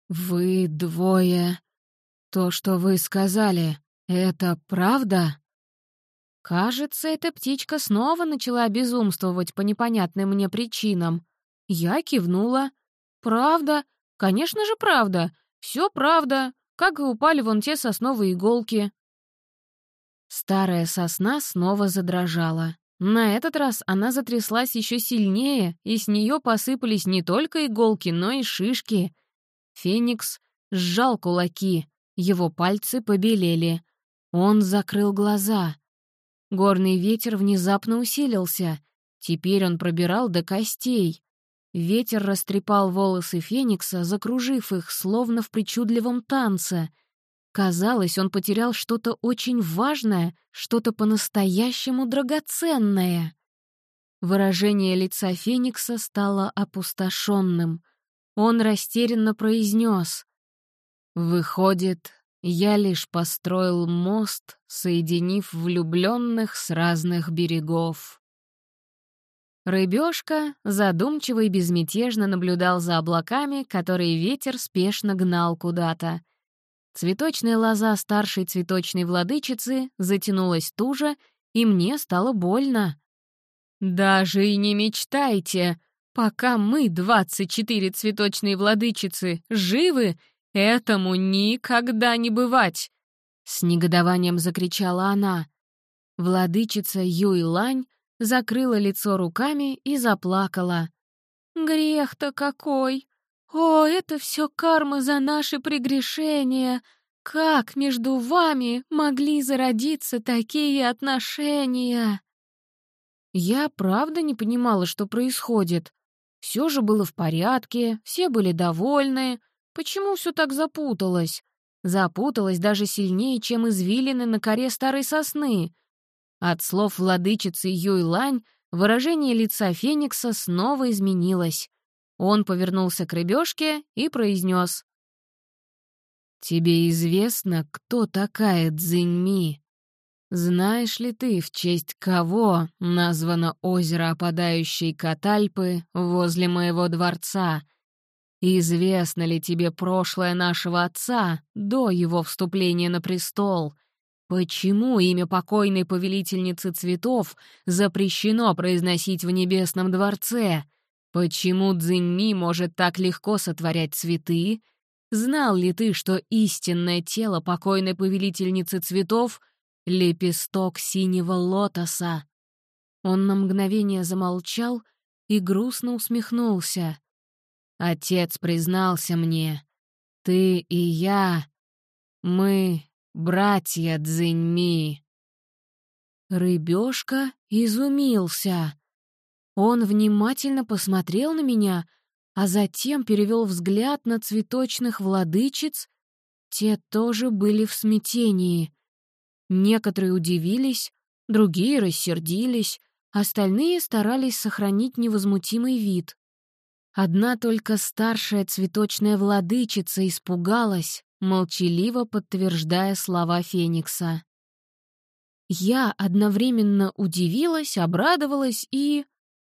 «Вы двое. То, что вы сказали, это правда?» Кажется, эта птичка снова начала безумствовать по непонятным мне причинам. Я кивнула. «Правда? Конечно же, правда. Все правда. Как и упали вон те сосновые иголки». Старая сосна снова задрожала. На этот раз она затряслась еще сильнее, и с нее посыпались не только иголки, но и шишки. Феникс сжал кулаки, его пальцы побелели. Он закрыл глаза. Горный ветер внезапно усилился. Теперь он пробирал до костей. Ветер растрепал волосы Феникса, закружив их, словно в причудливом танце. Казалось, он потерял что-то очень важное, что-то по-настоящему драгоценное. Выражение лица Феникса стало опустошенным. Он растерянно произнес. «Выходит, я лишь построил мост, соединив влюбленных с разных берегов». Рыбешка задумчиво и безмятежно наблюдал за облаками, которые ветер спешно гнал куда-то. Цветочная лоза старшей цветочной владычицы затянулась туже, и мне стало больно. «Даже и не мечтайте! Пока мы, двадцать четыре цветочные владычицы, живы, этому никогда не бывать!» С негодованием закричала она. Владычица Юйлань закрыла лицо руками и заплакала. «Грех-то какой! О, это все карма за наши прегрешения! Как между вами могли зародиться такие отношения?» Я правда не понимала, что происходит. Все же было в порядке, все были довольны. Почему все так запуталось? Запуталось даже сильнее, чем извилины на коре старой сосны. От слов владычицы Юйлань выражение лица Феникса снова изменилось. Он повернулся к рыбешке и произнес. «Тебе известно, кто такая Цзиньми? Знаешь ли ты, в честь кого названо озеро опадающей Катальпы возле моего дворца? Известно ли тебе прошлое нашего отца до его вступления на престол?» Почему имя покойной повелительницы цветов запрещено произносить в небесном дворце? Почему Цзиньми может так легко сотворять цветы? Знал ли ты, что истинное тело покойной повелительницы цветов — лепесток синего лотоса? Он на мгновение замолчал и грустно усмехнулся. Отец признался мне, ты и я, мы братья Цзиньми». Рыбешка изумился. Он внимательно посмотрел на меня, а затем перевел взгляд на цветочных владычиц. Те тоже были в смятении. Некоторые удивились, другие рассердились, остальные старались сохранить невозмутимый вид. Одна только старшая цветочная владычица испугалась, молчаливо подтверждая слова Феникса. Я одновременно удивилась, обрадовалась и...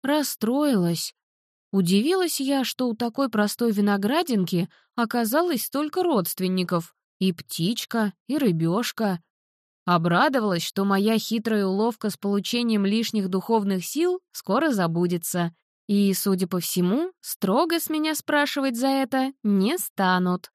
расстроилась. Удивилась я, что у такой простой виноградинки оказалось столько родственников. И птичка, и рыбешка. Обрадовалась, что моя хитрая уловка с получением лишних духовных сил скоро забудется. И, судя по всему, строго с меня спрашивать за это не станут.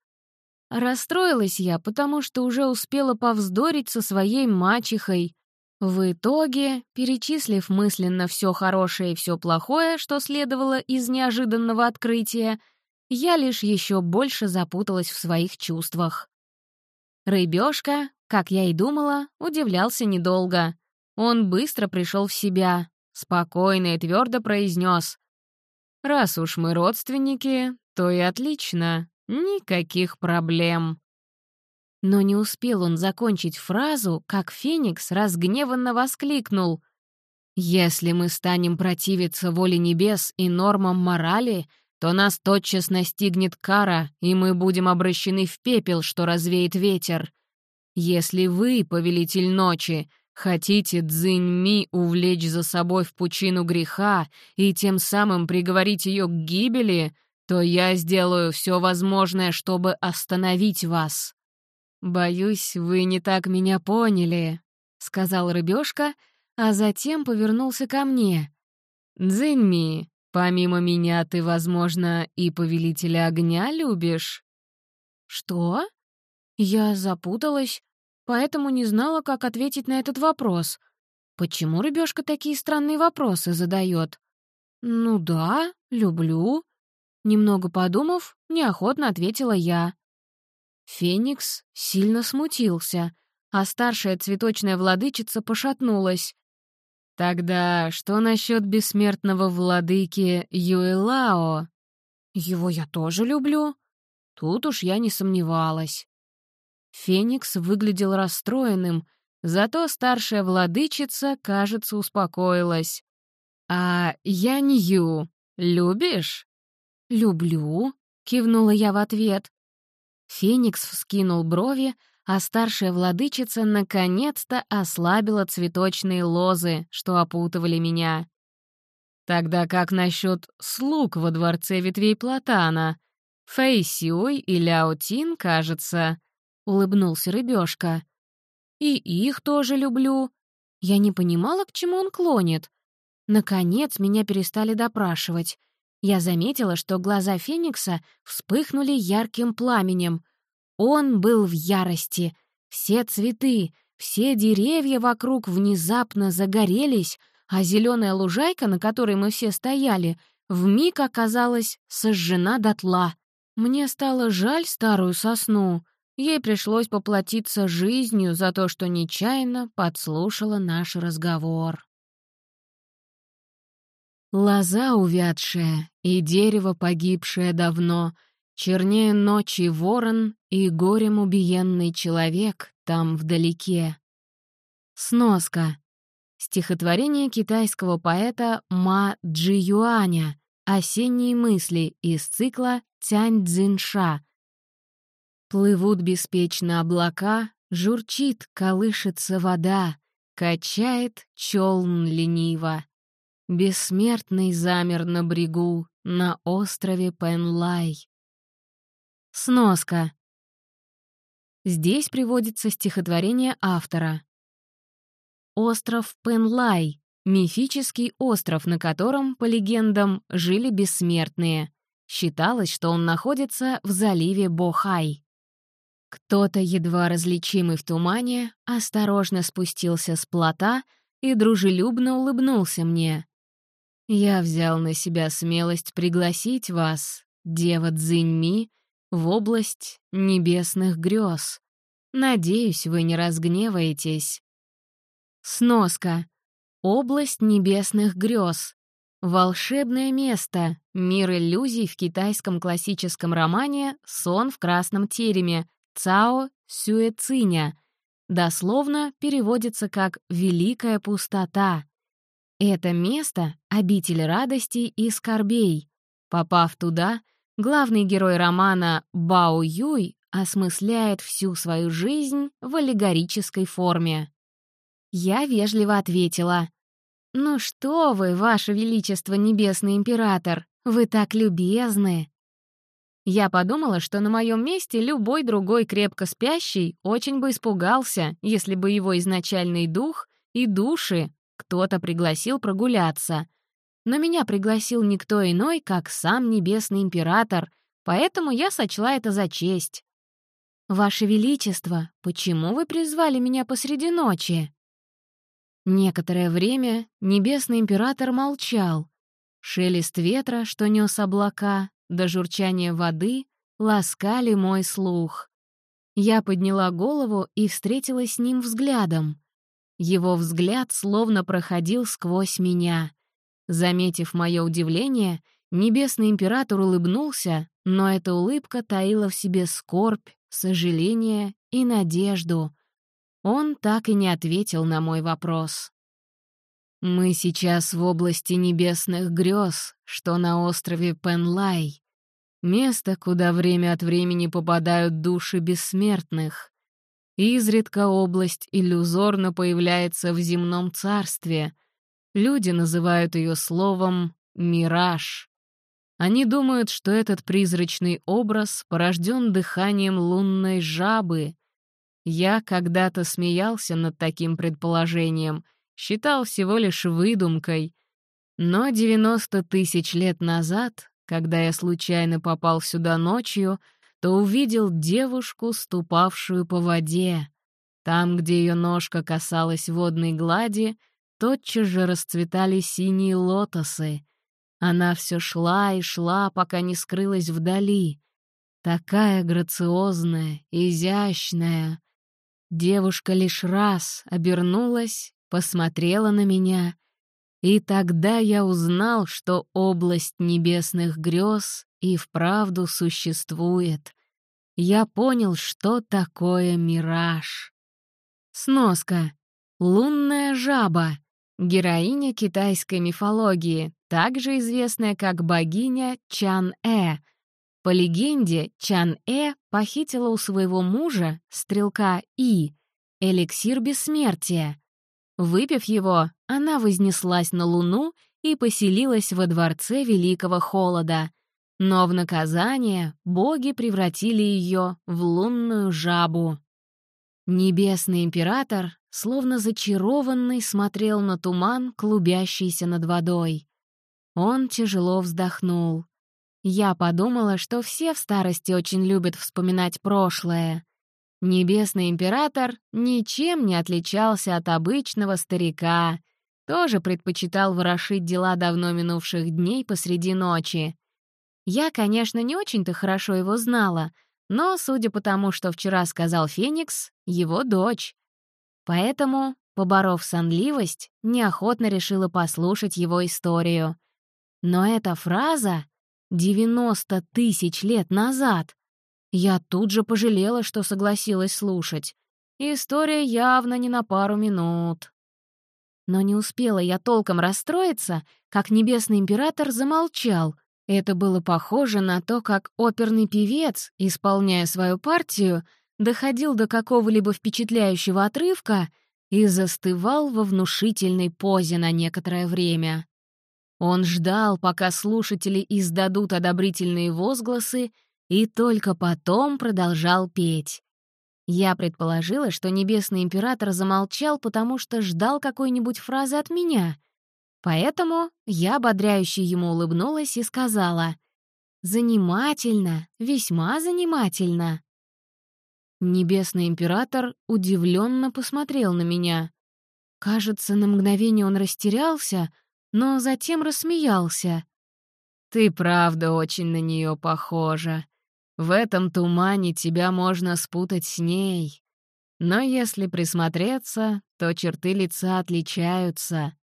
Расстроилась я, потому что уже успела повздорить со своей мачехой. В итоге, перечислив мысленно все хорошее и все плохое, что следовало из неожиданного открытия, я лишь еще больше запуталась в своих чувствах. Рыбешка, как я и думала, удивлялся недолго. Он быстро пришел в себя, спокойно и твердо произнес: «Раз уж мы родственники, то и отлично. Никаких проблем. Но не успел он закончить фразу, как Феникс разгневанно воскликнул. «Если мы станем противиться воле небес и нормам морали, то нас тотчас настигнет кара, и мы будем обращены в пепел, что развеет ветер. Если вы, повелитель ночи, хотите Цзиньми увлечь за собой в пучину греха и тем самым приговорить ее к гибели, то я сделаю все возможное, чтобы остановить вас. Боюсь, вы не так меня поняли, сказал рыбешка, а затем повернулся ко мне. Дзиньми, помимо меня ты, возможно, и повелителя огня любишь? Что? Я запуталась, поэтому не знала, как ответить на этот вопрос. Почему рыбешка такие странные вопросы задает? Ну да, люблю, Немного подумав, неохотно ответила я. Феникс сильно смутился, а старшая цветочная владычица пошатнулась. «Тогда что насчет бессмертного владыки Юэлао?» «Его я тоже люблю». Тут уж я не сомневалась. Феникс выглядел расстроенным, зато старшая владычица, кажется, успокоилась. «А я Нью. Любишь?» «Люблю», — кивнула я в ответ. Феникс вскинул брови, а старшая владычица наконец-то ослабила цветочные лозы, что опутывали меня. «Тогда как насчет слуг во дворце ветвей Платана? Фэй Сюй и Ляо Тин, кажется», — улыбнулся рыбешка. «И их тоже люблю». Я не понимала, к чему он клонит. Наконец меня перестали допрашивать. Я заметила, что глаза Феникса вспыхнули ярким пламенем. Он был в ярости. Все цветы, все деревья вокруг внезапно загорелись, а зеленая лужайка, на которой мы все стояли, вмиг оказалась сожжена дотла. Мне стало жаль старую сосну. Ей пришлось поплатиться жизнью за то, что нечаянно подслушала наш разговор. Лоза увядшая и дерево погибшее давно, чернее ночи ворон и горем убиенный человек там вдалеке. Сноска. Стихотворение китайского поэта Ма Джи Юаня «Осенние мысли» из цикла Тянь Цзинша. Плывут беспечно облака, журчит, колышется вода, качает челн лениво. Бессмертный замер на брегу, на острове Пенлай. Сноска. Здесь приводится стихотворение автора. Остров Пенлай — мифический остров, на котором, по легендам, жили бессмертные. Считалось, что он находится в заливе Бохай. Кто-то, едва различимый в тумане, осторожно спустился с плота и дружелюбно улыбнулся мне. Я взял на себя смелость пригласить вас, дева Цзиньми, в область небесных грез. Надеюсь, вы не разгневаетесь. Сноска. Область небесных грез. Волшебное место, мир иллюзий в китайском классическом романе «Сон в красном тереме» Цао Сюэциня. Дословно переводится как «великая пустота». Это место — обитель радостей и скорбей. Попав туда, главный герой романа Бао Юй осмысляет всю свою жизнь в аллегорической форме. Я вежливо ответила. «Ну что вы, ваше величество, небесный император, вы так любезны!» Я подумала, что на моем месте любой другой крепко спящий очень бы испугался, если бы его изначальный дух и души кто-то пригласил прогуляться. Но меня пригласил никто иной, как сам Небесный Император, поэтому я сочла это за честь. «Ваше Величество, почему вы призвали меня посреди ночи?» Некоторое время Небесный Император молчал. Шелест ветра, что нес облака, до журчания воды ласкали мой слух. Я подняла голову и встретилась с ним взглядом. Его взгляд словно проходил сквозь меня. Заметив мое удивление, Небесный Император улыбнулся, но эта улыбка таила в себе скорбь, сожаление и надежду. Он так и не ответил на мой вопрос. «Мы сейчас в области небесных грез, что на острове Пенлай. Место, куда время от времени попадают души бессмертных. Изредка область иллюзорно появляется в земном царстве. Люди называют ее словом «мираж». Они думают, что этот призрачный образ порожден дыханием лунной жабы. Я когда-то смеялся над таким предположением, считал всего лишь выдумкой. Но 90 тысяч лет назад, когда я случайно попал сюда ночью, то увидел девушку, ступавшую по воде. Там, где ее ножка касалась водной глади, тотчас же расцветали синие лотосы. Она все шла и шла, пока не скрылась вдали. Такая грациозная, изящная. Девушка лишь раз обернулась, посмотрела на меня, и тогда я узнал, что область небесных грез и вправду существует. Я понял, что такое мираж. Сноска. Лунная жаба. героиня китайской мифологии, также известная как богиня Чан-э. По легенде, Чан-э похитила у своего мужа, стрелка И, эликсир бессмертия. Выпив его, она вознеслась на Луну и поселилась во дворце Великого Холода. Но в наказание боги превратили ее в лунную жабу. Небесный император, словно зачарованный, смотрел на туман, клубящийся над водой. Он тяжело вздохнул. Я подумала, что все в старости очень любят вспоминать прошлое. Небесный император ничем не отличался от обычного старика, тоже предпочитал ворошить дела давно минувших дней посреди ночи. Я, конечно, не очень-то хорошо его знала, но, судя по тому, что вчера сказал Феникс, его дочь. Поэтому, поборов сонливость, неохотно решила послушать его историю. Но эта фраза «девяносто тысяч лет назад» я тут же пожалела, что согласилась слушать. История явно не на пару минут. Но не успела я толком расстроиться, как Небесный Император замолчал. Это было похоже на то, как оперный певец, исполняя свою партию, доходил до какого-либо впечатляющего отрывка и застывал во внушительной позе на некоторое время. Он ждал, пока слушатели издадут одобрительные возгласы, и только потом продолжал петь. Я предположила, что Небесный Император замолчал, потому что ждал какой-нибудь фразы от меня. Поэтому я ободряюще ему улыбнулась и сказала «Занимательно, весьма занимательно». Небесный Император удивленно посмотрел на меня. Кажется, на мгновение он растерялся, но затем рассмеялся. «Ты правда очень на нее похожа», в этом тумане тебя можно спутать с ней. Но если присмотреться, то черты лица отличаются.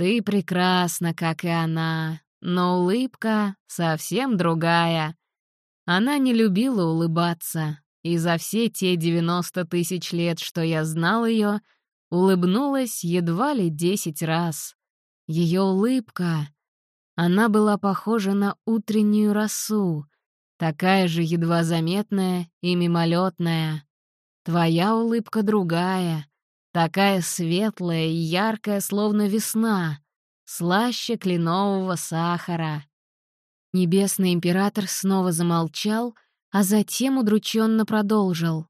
Ты прекрасна, как и она, но улыбка совсем другая. Она не любила улыбаться, и за все те 90 тысяч лет, что я знал ее, улыбнулась едва ли десять раз. Ее улыбка... Она была похожа на утреннюю росу, Такая же едва заметная и мимолетная. Твоя улыбка другая, такая светлая и яркая, словно весна, слаще кленового сахара. Небесный император снова замолчал, а затем удрученно продолжил.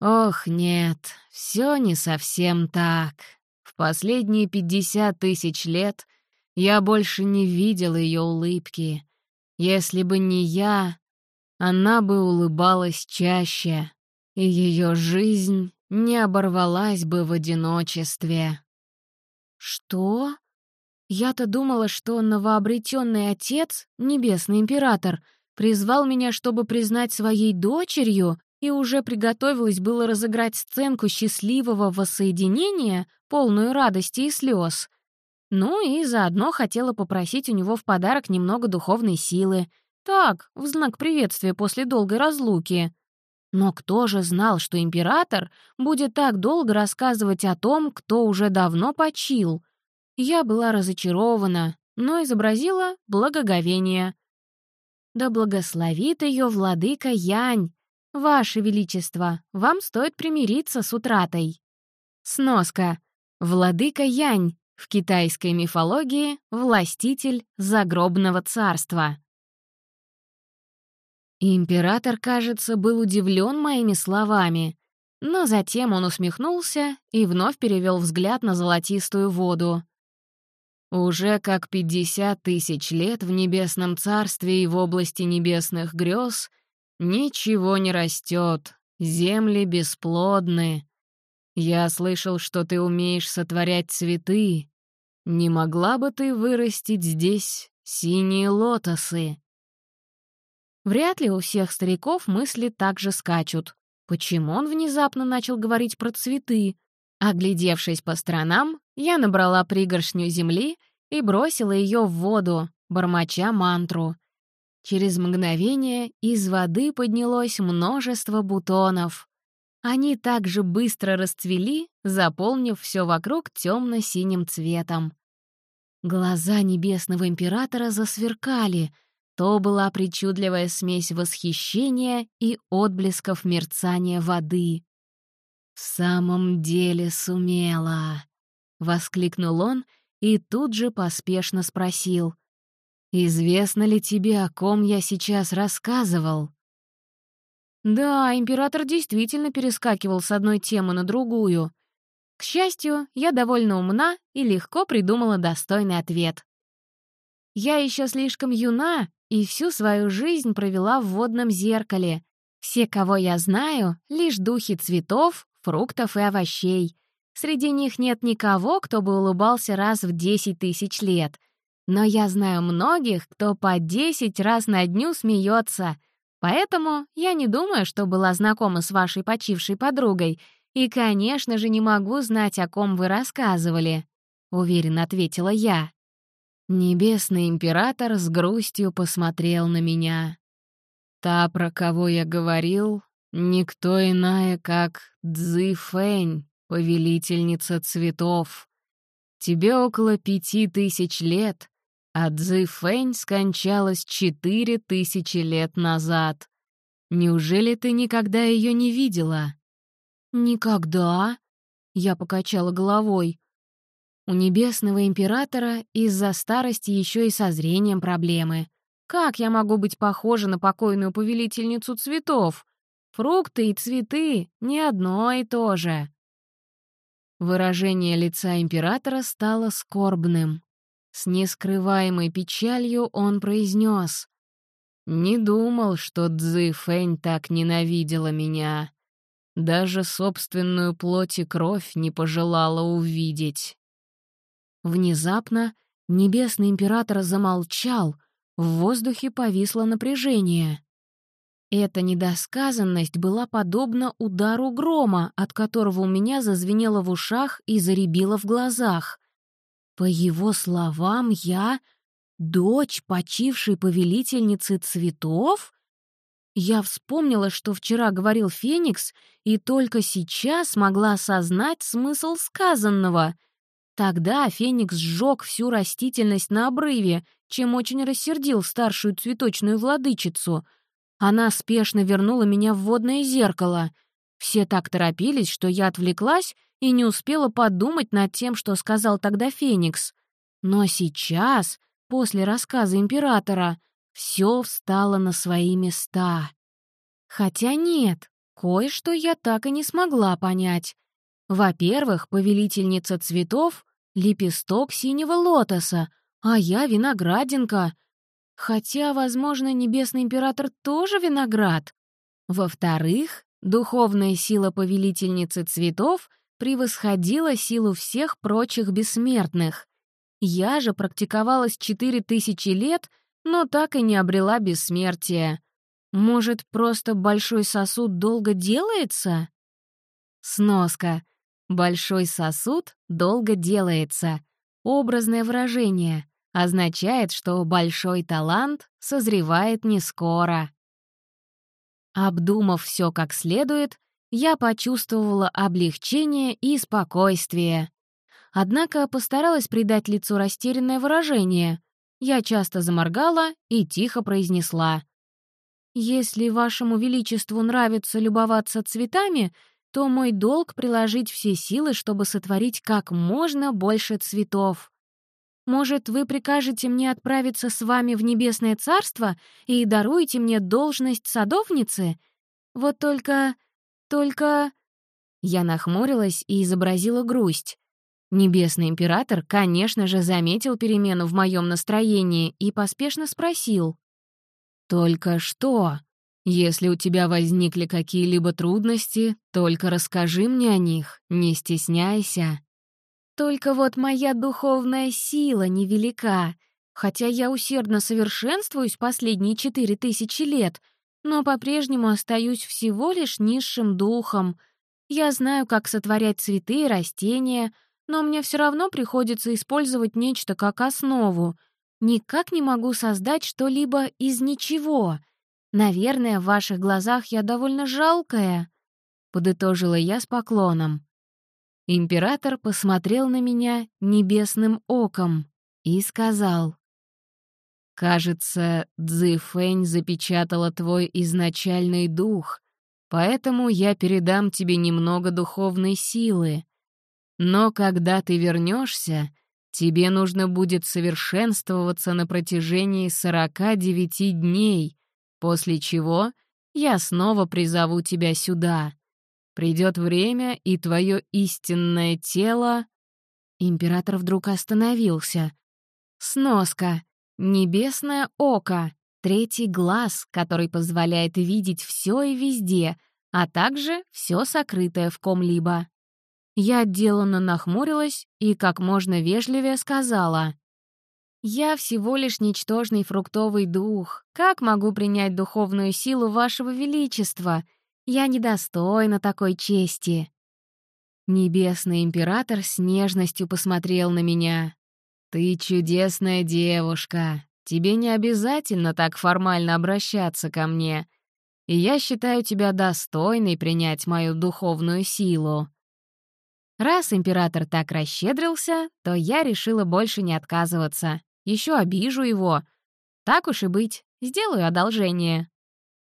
«Ох, нет, все не совсем так. В последние пятьдесят тысяч лет я больше не видел ее улыбки, если бы не я, она бы улыбалась чаще, и ее жизнь не оборвалась бы в одиночестве. Что? Я-то думала, что новообретенный отец, небесный император, призвал меня, чтобы признать своей дочерью, и уже приготовилась было разыграть сценку счастливого воссоединения, полную радости и слез. Ну и заодно хотела попросить у него в подарок немного духовной силы. Так, в знак приветствия после долгой разлуки. Но кто же знал, что император будет так долго рассказывать о том, кто уже давно почил? Я была разочарована, но изобразила благоговение. «Да благословит ее владыка Янь! Ваше Величество, вам стоит примириться с утратой!» Сноска. Владыка Янь в китайской мифологии — властитель загробного царства. Император, кажется, был удивлен моими словами, но затем он усмехнулся и вновь перевел взгляд на золотистую воду. Уже как пятьдесят тысяч лет в небесном царстве и в области небесных грез ничего не растет, земли бесплодны. Я слышал, что ты умеешь сотворять цветы, не могла бы ты вырастить здесь синие лотосы? Вряд ли у всех стариков мысли так же скачут. Почему он внезапно начал говорить про цветы? Оглядевшись по сторонам, я набрала пригоршню земли и бросила ее в воду, бормоча мантру. Через мгновение из воды поднялось множество бутонов. они также быстро расцвели, заполнив все вокруг темно-синим цветом. Глаза небесного императора засверкали. То была причудливая смесь восхищения и отблесков мерцания воды. «В самом деле сумела!» — воскликнул он и тут же поспешно спросил. «Известно ли тебе, о ком я сейчас рассказывал?» Да, император действительно перескакивал с одной темы на другую. К счастью, я довольно умна и легко придумала достойный ответ. Я еще слишком юна и всю свою жизнь провела в водном зеркале. Все, кого я знаю, лишь духи цветов, фруктов и овощей. Среди них нет никого, кто бы улыбался раз в десять тысяч лет. Но я знаю многих, кто по десять раз на дню смеется — Поэтому я не думаю, что была знакома с вашей почившей подругой, и, конечно же, не могу знать, о ком вы рассказывали», — уверенно ответила я. Небесный император с грустью посмотрел на меня. «Та, про кого я говорил, никто иная, как Цзы Фэнь, повелительница цветов. Тебе около пяти тысяч лет, а Цзы Фэнь скончалась четыре тысячи лет назад. Неужели ты никогда ее не видела?» «Никогда?» — я покачала головой. У небесного императора из-за старости еще и со зрением проблемы. Как я могу быть похожа на покойную повелительницу цветов? Фрукты и цветы — не одно и то же. Выражение лица императора стало скорбным. С нескрываемой печалью он произнес. «Не думал, что Цзы Фэнь так ненавидела меня. Даже собственную плоть и кровь не пожелала увидеть». Внезапно небесный император замолчал, в воздухе повисло напряжение. Эта недосказанность была подобна удару грома, от которого у меня зазвенело в ушах и заребило в глазах. По его словам, я — дочь почившей повелительницы цветов? Я вспомнила, что вчера говорил Феникс, и только сейчас смогла осознать смысл сказанного. Тогда Феникс сжег всю растительность на обрыве, чем очень рассердил старшую цветочную владычицу. Она спешно вернула меня в водное зеркало. Все так торопились, что я отвлеклась и не успела подумать над тем, что сказал тогда Феникс. Но сейчас, после рассказа императора, все встало на свои места. Хотя нет, кое-что я так и не смогла понять. Во-первых, повелительница цветов — лепесток синего лотоса, а я виноградинка. Хотя, возможно, небесный император тоже виноград. Во-вторых, духовная сила повелительницы цветов — превосходила силу всех прочих бессмертных. Я же практиковалась четыре тысячи лет, но так и не обрела бессмертие. Может, просто большой сосуд долго делается? Сноска. Большой сосуд долго делается. Образное выражение. Означает, что большой талант созревает не скоро. Обдумав все как следует, я почувствовала облегчение и спокойствие. Однако постаралась придать лицу растерянное выражение. Я часто заморгала и тихо произнесла. «Если вашему величеству нравится любоваться цветами, то мой долг — приложить все силы, чтобы сотворить как можно больше цветов. Может, вы прикажете мне отправиться с вами в Небесное Царство и даруете мне должность садовницы? Вот только только...» Я нахмурилась и изобразила грусть. Небесный император, конечно же, заметил перемену в моем настроении и поспешно спросил. «Только что? Если у тебя возникли какие-либо трудности, только расскажи мне о них, не стесняйся». «Только вот моя духовная сила невелика, хотя я усердно совершенствуюсь последние четыре тысячи лет, но по-прежнему остаюсь всего лишь низшим духом. Я знаю, как сотворять цветы и растения, но мне все равно приходится использовать нечто как основу. Никак не могу создать что-либо из ничего. Наверное, в ваших глазах я довольно жалкая. — подытожила я с поклоном. Император посмотрел на меня небесным оком и сказал. «Кажется, Цзэфэнь запечатала твой изначальный дух, поэтому я передам тебе немного духовной силы. Но когда ты вернешься, тебе нужно будет совершенствоваться на протяжении 49 дней, после чего я снова призову тебя сюда. Придет время, и твое истинное тело...» Император вдруг остановился. «Сноска. Небесное око. Третий глаз, который позволяет видеть все и везде, а также все сокрытое в ком-либо». Я отделанно нахмурилась и как можно вежливее сказала. «Я всего лишь ничтожный фруктовый дух. Как могу принять духовную силу вашего величества? Я недостойна такой чести». Небесный император с нежностью посмотрел на меня. «Ты чудесная девушка. Тебе не обязательно так формально обращаться ко мне. И я считаю тебя достойной принять мою духовную силу». Раз император так расщедрился, то я решила больше не отказываться. Еще обижу его. Так уж и быть, сделаю одолжение.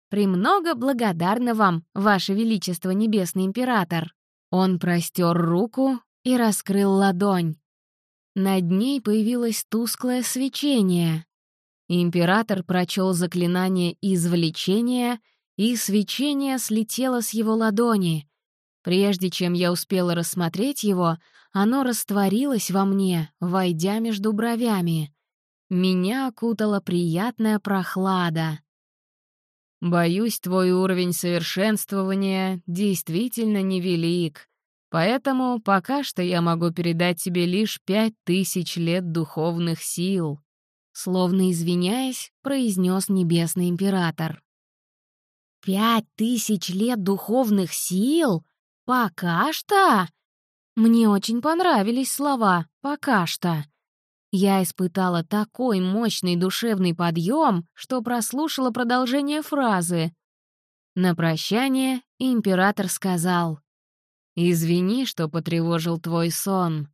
«Премного благодарна вам, Ваше Величество Небесный Император». Он простер руку и раскрыл ладонь. Над ней появилось тусклое свечение. Император прочел заклинание извлечения, и свечение слетело с его ладони. Прежде чем я успела рассмотреть его, оно растворилось во мне, войдя между бровями. Меня окутала приятная прохлада. Боюсь, твой уровень совершенствования действительно невелик, поэтому пока что я могу передать тебе лишь пять тысяч лет духовных сил», словно извиняясь, произнес Небесный Император. «Пять тысяч лет духовных сил? Пока что?» Мне очень понравились слова «пока что». Я испытала такой мощный душевный подъем, что прослушала продолжение фразы. На прощание император сказал, «Извини, что потревожил твой сон.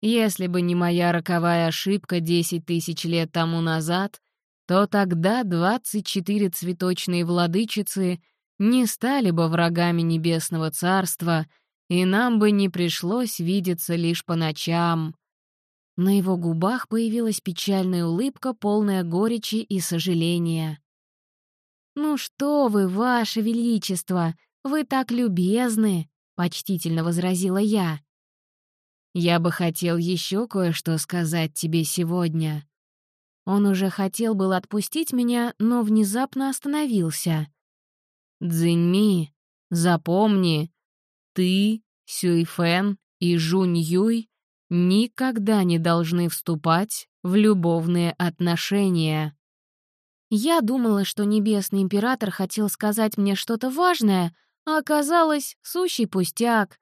Если бы не моя роковая ошибка десять тысяч лет тому назад, то тогда двадцать четыре цветочные владычицы не стали бы врагами Небесного Царства, и нам бы не пришлось видеться лишь по ночам. На его губах появилась печальная улыбка, полная горечи и сожаления. «Ну что вы, ваше величество, вы так любезны!» — почтительно возразила я. «Я бы хотел еще кое-что сказать тебе сегодня». Он уже хотел был отпустить меня, но внезапно остановился. «Цзиньми, запомни, ты, Сюйфэн и Жунь Юй никогда не должны вступать в любовные отношения. Я думала, что Небесный Император хотел сказать мне что-то важное, а оказалось сущий пустяк.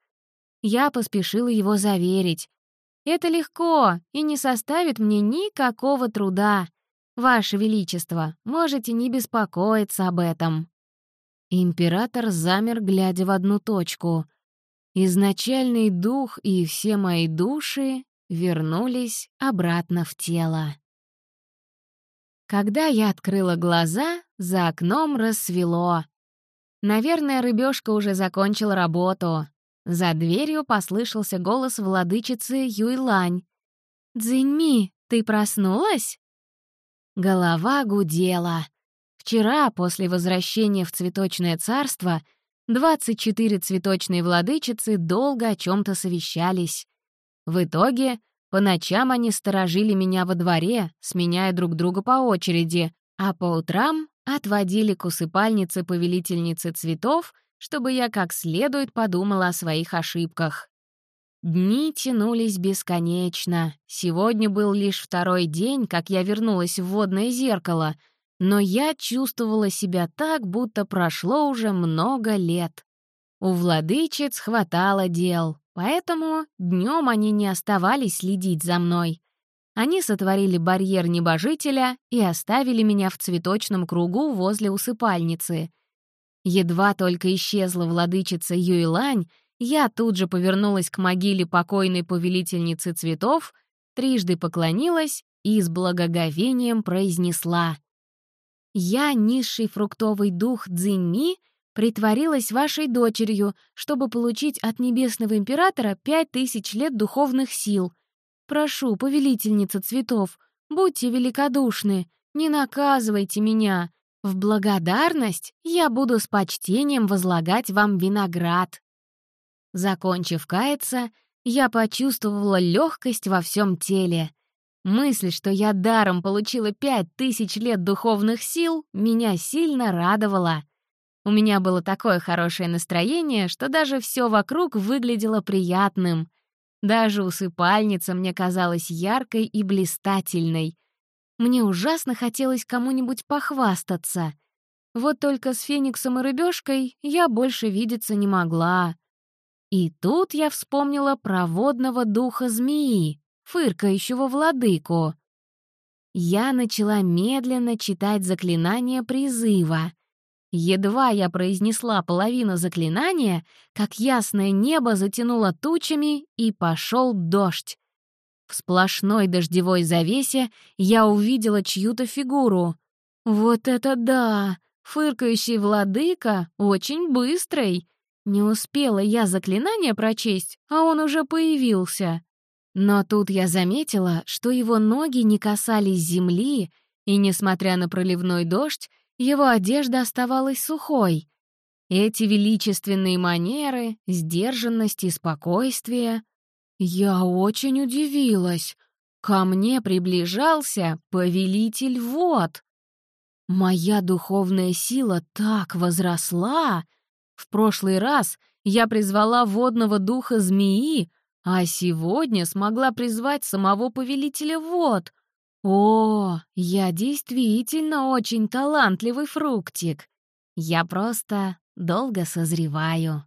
Я поспешила его заверить. Это легко и не составит мне никакого труда. Ваше Величество, можете не беспокоиться об этом. Император замер, глядя в одну точку — изначальный дух и все мои души вернулись обратно в тело. Когда я открыла глаза, за окном рассвело. Наверное, рыбешка уже закончил работу. За дверью послышался голос владычицы Юйлань. «Дзиньми, ты проснулась?» Голова гудела. Вчера, после возвращения в цветочное царство, 24 цветочные владычицы долго о чем то совещались. В итоге, по ночам они сторожили меня во дворе, сменяя друг друга по очереди, а по утрам отводили к усыпальнице повелительницы цветов, чтобы я как следует подумала о своих ошибках. Дни тянулись бесконечно. Сегодня был лишь второй день, как я вернулась в водное зеркало — но я чувствовала себя так, будто прошло уже много лет. У владычиц хватало дел, поэтому днем они не оставались следить за мной. Они сотворили барьер небожителя и оставили меня в цветочном кругу возле усыпальницы. Едва только исчезла владычица Юйлань, я тут же повернулась к могиле покойной повелительницы цветов, трижды поклонилась и с благоговением произнесла. «Я, низший фруктовый дух Цзиньми, притворилась вашей дочерью, чтобы получить от Небесного Императора пять тысяч лет духовных сил. Прошу, повелительница цветов, будьте великодушны, не наказывайте меня. В благодарность я буду с почтением возлагать вам виноград». Закончив каяться, я почувствовала легкость во всем теле. Мысль, что я даром получила пять тысяч лет духовных сил, меня сильно радовала. У меня было такое хорошее настроение, что даже все вокруг выглядело приятным. Даже усыпальница мне казалась яркой и блистательной. Мне ужасно хотелось кому-нибудь похвастаться. Вот только с Фениксом и Рыбёшкой я больше видеться не могла. И тут я вспомнила про водного духа змеи, фыркающего владыку. Я начала медленно читать заклинание призыва. Едва я произнесла половину заклинания, как ясное небо затянуло тучами, и пошел дождь. В сплошной дождевой завесе я увидела чью-то фигуру. Вот это да! Фыркающий владыка очень быстрый. Не успела я заклинание прочесть, а он уже появился. Но тут я заметила, что его ноги не касались земли, и, несмотря на проливной дождь, его одежда оставалась сухой. Эти величественные манеры, сдержанность и спокойствие. Я очень удивилась. Ко мне приближался повелитель вод. Моя духовная сила так возросла, в прошлый раз я призвала водного духа змеи, а сегодня смогла призвать самого повелителя вод. О, я действительно очень талантливый фруктик. Я просто долго созреваю.